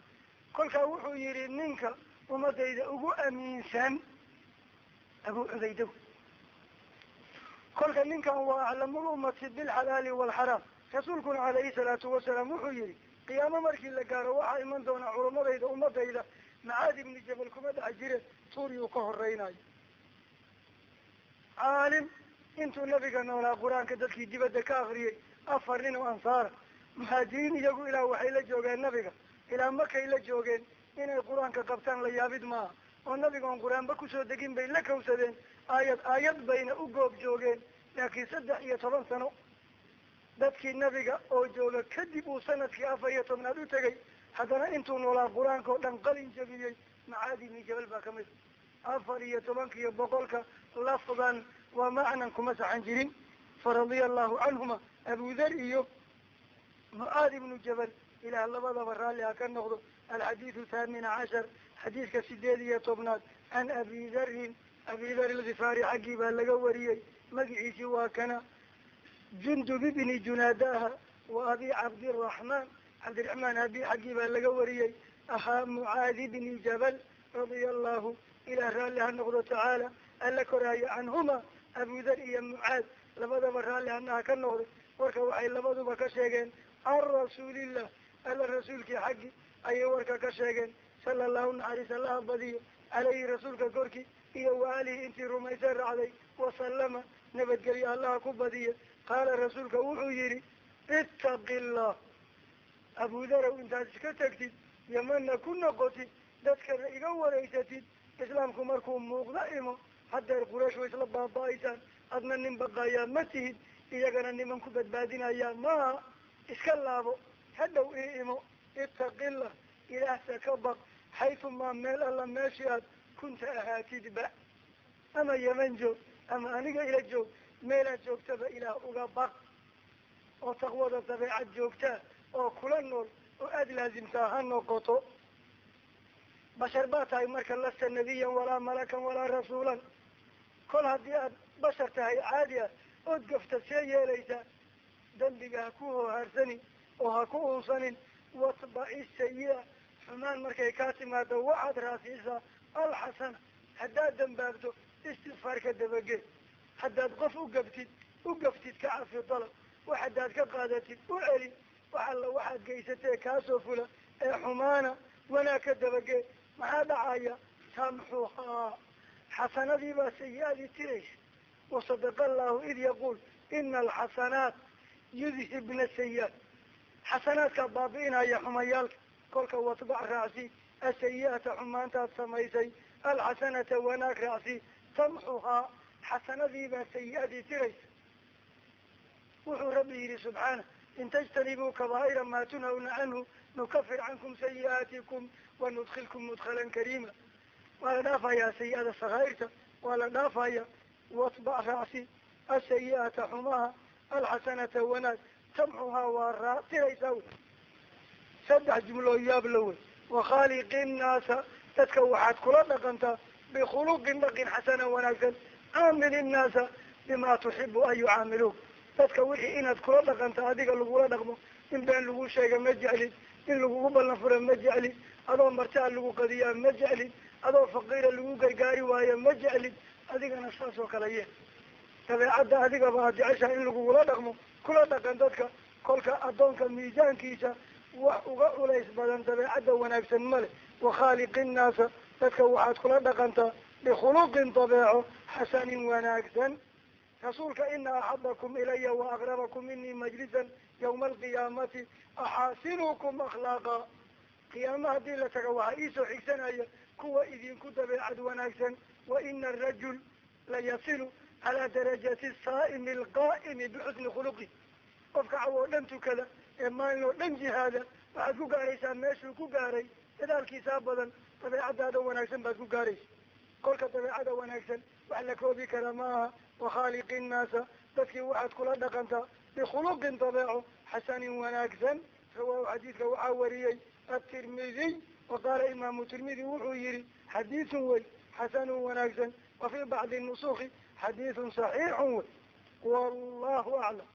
kolkaa wuxuu yihi ninka ummadayda ugu amiinsan abu cubayda wey kolka ninkan waa aclamul ummati bilxalaali waalxaraam rasuulkuna calayhi salaatu wasalaam wuxuu yihi qiyaamo markii la gaaro waxaa iman doonaa culamadayda ummadayda. Macaad ibni jabal kuma dhex jire tuuriyuu ka horeynayo caalim intuu nabiga noolaa qur'aanka dadkii dibadda ka akriyay afar nin oo ansaara muhaajiriin iyagu ilaa waxay la joogeen nabiga ilaa markay la joogeen inay qur'aanka qabtaan la yaabid maaha oo nabigoon qur'aanba ku soo degin bay la kawsadeen. Aayad aayad bayna u goob joogeen. Laakiin saddex iyo toban sano dadkii nabiga oo jooga kadib uu sannadkii afar iyo tobnaad u tegay haddana intuu noolaa qur'aanka oo dhan qalin jabiyey macaadi ibni jabal baa ka mid afar iyo tobanka iyo boqolka lafdan waa macnan kuma saxan jirin. Faradia allahu canhuma abudar iyo mucaad ibnu jabal ilaah labadaba raalli ha ka noqdo alxadiidu thamina cashar xadiidka sideed iyo tobnaad can abi darin abi dar ilgifaari xaggii baa laga wariyey magiciisi waa kana jundub ibni junaadaha wa abi cabdiraxmaan cabdiraxmaan abi xaggii baa laga wariyey ahaa mucaadi ibni jabal radia allahu ilaah raalli ha noqdo tacaala alla koraayo canhuma abudar iyo mucaad labadaba raalli hanaha ka noqdo warka waxay labaduba ka sheegeen can rasuulillah alla rasuulkii xaggi ayay warka ka sheegeen sala allahu naxariis allaha badiyo caleyhi rasuulka korkii iyo wa alihi intii rumaysan raacday wasalama nabadgelyo allaha ku badiya qaala rasuulka wuxuu yihi ittaqi llah abudarow intaad iska tegtid yamana ku noqotid dadkana iga wareysatid islaamku markuu muuqda imo haddeer quraysh way isla baaba-aysaan adna nin baqayaa ma tihid iyagana niman ku badbaadinayaa maaha iska laabo hadhow ii imo ittaqillah ilaahsa ka baq xaytumaa meel alla meeshii aad kunta ahaatidba ama yeman joog ama aniga ila joog meelaad joogtaba ilaah uga baq oo taqwada dabeecad joogtaa oo kula nool oo aada laasimtaa ha noqoto bashar baa tahay marka lasta nabiyan walaa malakan walaa rasuulan kol haddii aad bashar tahay caadi ah ood gafta see yeelaysaa dambiga ha ku hoohaarsanin oo ha ku uunsanin watbaci sayi-a xumaan markay kaa timaado waxaad raasiisaa alxasana haddaad dambaabto istikfaarka dabagee haddaad qof u gaftid u gaftid ka cafi dalab. Wax haddaad ka qaadatid u celi wax alla waxaad geysatee kaasoo fula ee xumaana wanaag ka dabagee maxaa dhacaya? Tamxuhaa xasanadii baa sayi-adii tiraysa wasadaqa allahu id yaquul ina alxasanaat yudhibna sayi-aat xasanaadkaa baabi'inaya xumayaalka kolka watbac raacsi asayi-ata xumaantaad samaysay alxasanata wanaag raacsi tamxuhaa xasanadiibaa sayi-adii tiraysa. Wuxuu rabbi yihi subxaana in tajtanibuu kabaa'ira maa tunhawna canhu nukafir cankum sayi'aatikum wanudkilkum mudkhalan kariima. Waa la dhaafayaa sayi-ada sakaa'irta waa la dhaafaya watbac raacsi asayi-ata xumaha alxasanata wanaag tamxuhaa waa raatiraysaa wey saddex jumloo yaab la wey wakhaaliqi nnaasa dadka waxaad kula dhaqantaa bikhuluqin dhaqin xasana wanaagsan caamil innaasa bima tuxibu an yucaamiluuk dadka wixii inaad kula dhaqanta adiga lagula dhaqmo in been lagu sheega ma jeclid in lagugu ballan fura ma jeclid adoo martaa lagu qadiyaa ma jeclid adoo faqiira lagu gargaari waayo ma jeclid adigana saas oo kale yee dabeecadda adigaba jeceshaha in lagugula dhaqmo kula dhaqan dadka kolka addoonka miisaankiisa wax uga culays badan dabeecadda wanaagsan male wakhaaliqi nnaasa dadka waxaad kula dhaqantaa bikhuluqin dabeeco xasanin wanaagsan. Rasuulka ina axabakum ilaya wa aqrabakum minii majlisan yawma alqiyaamati axaasinukum akhlaaqa. Qiyaama haddii la taga waxaa iisoo xigsanaya kuwa idinku dabeecad wanaagsan. Wa ina arajul la yasilu calaa darajati saa'imi alqaa'imi bixusni khuluqi qofka caw oo dhan tukada ee maalin oo dhan jihaada waxaad ku gaaraysaa meeshuu ku gaaray dadaalkiisaa badan dabeecadaada wanaagsan baad ku gaaraysa kolka dabeecada wanaagsan wax la koobi kara ma aha wakhaaliqi nnaasa dadkii waxaad kula dhaqantaa bikhuluqin dabeeco xasanin wanaagsan rawaahu xadiidka waxaa wariyey atirmidiy wa qaala imaamu tirmidi wuxuu yihi xadiidun wey xasanun wanaagsan wa fii bacdi nusuki xadiidun saxiixun wey wallahu aclam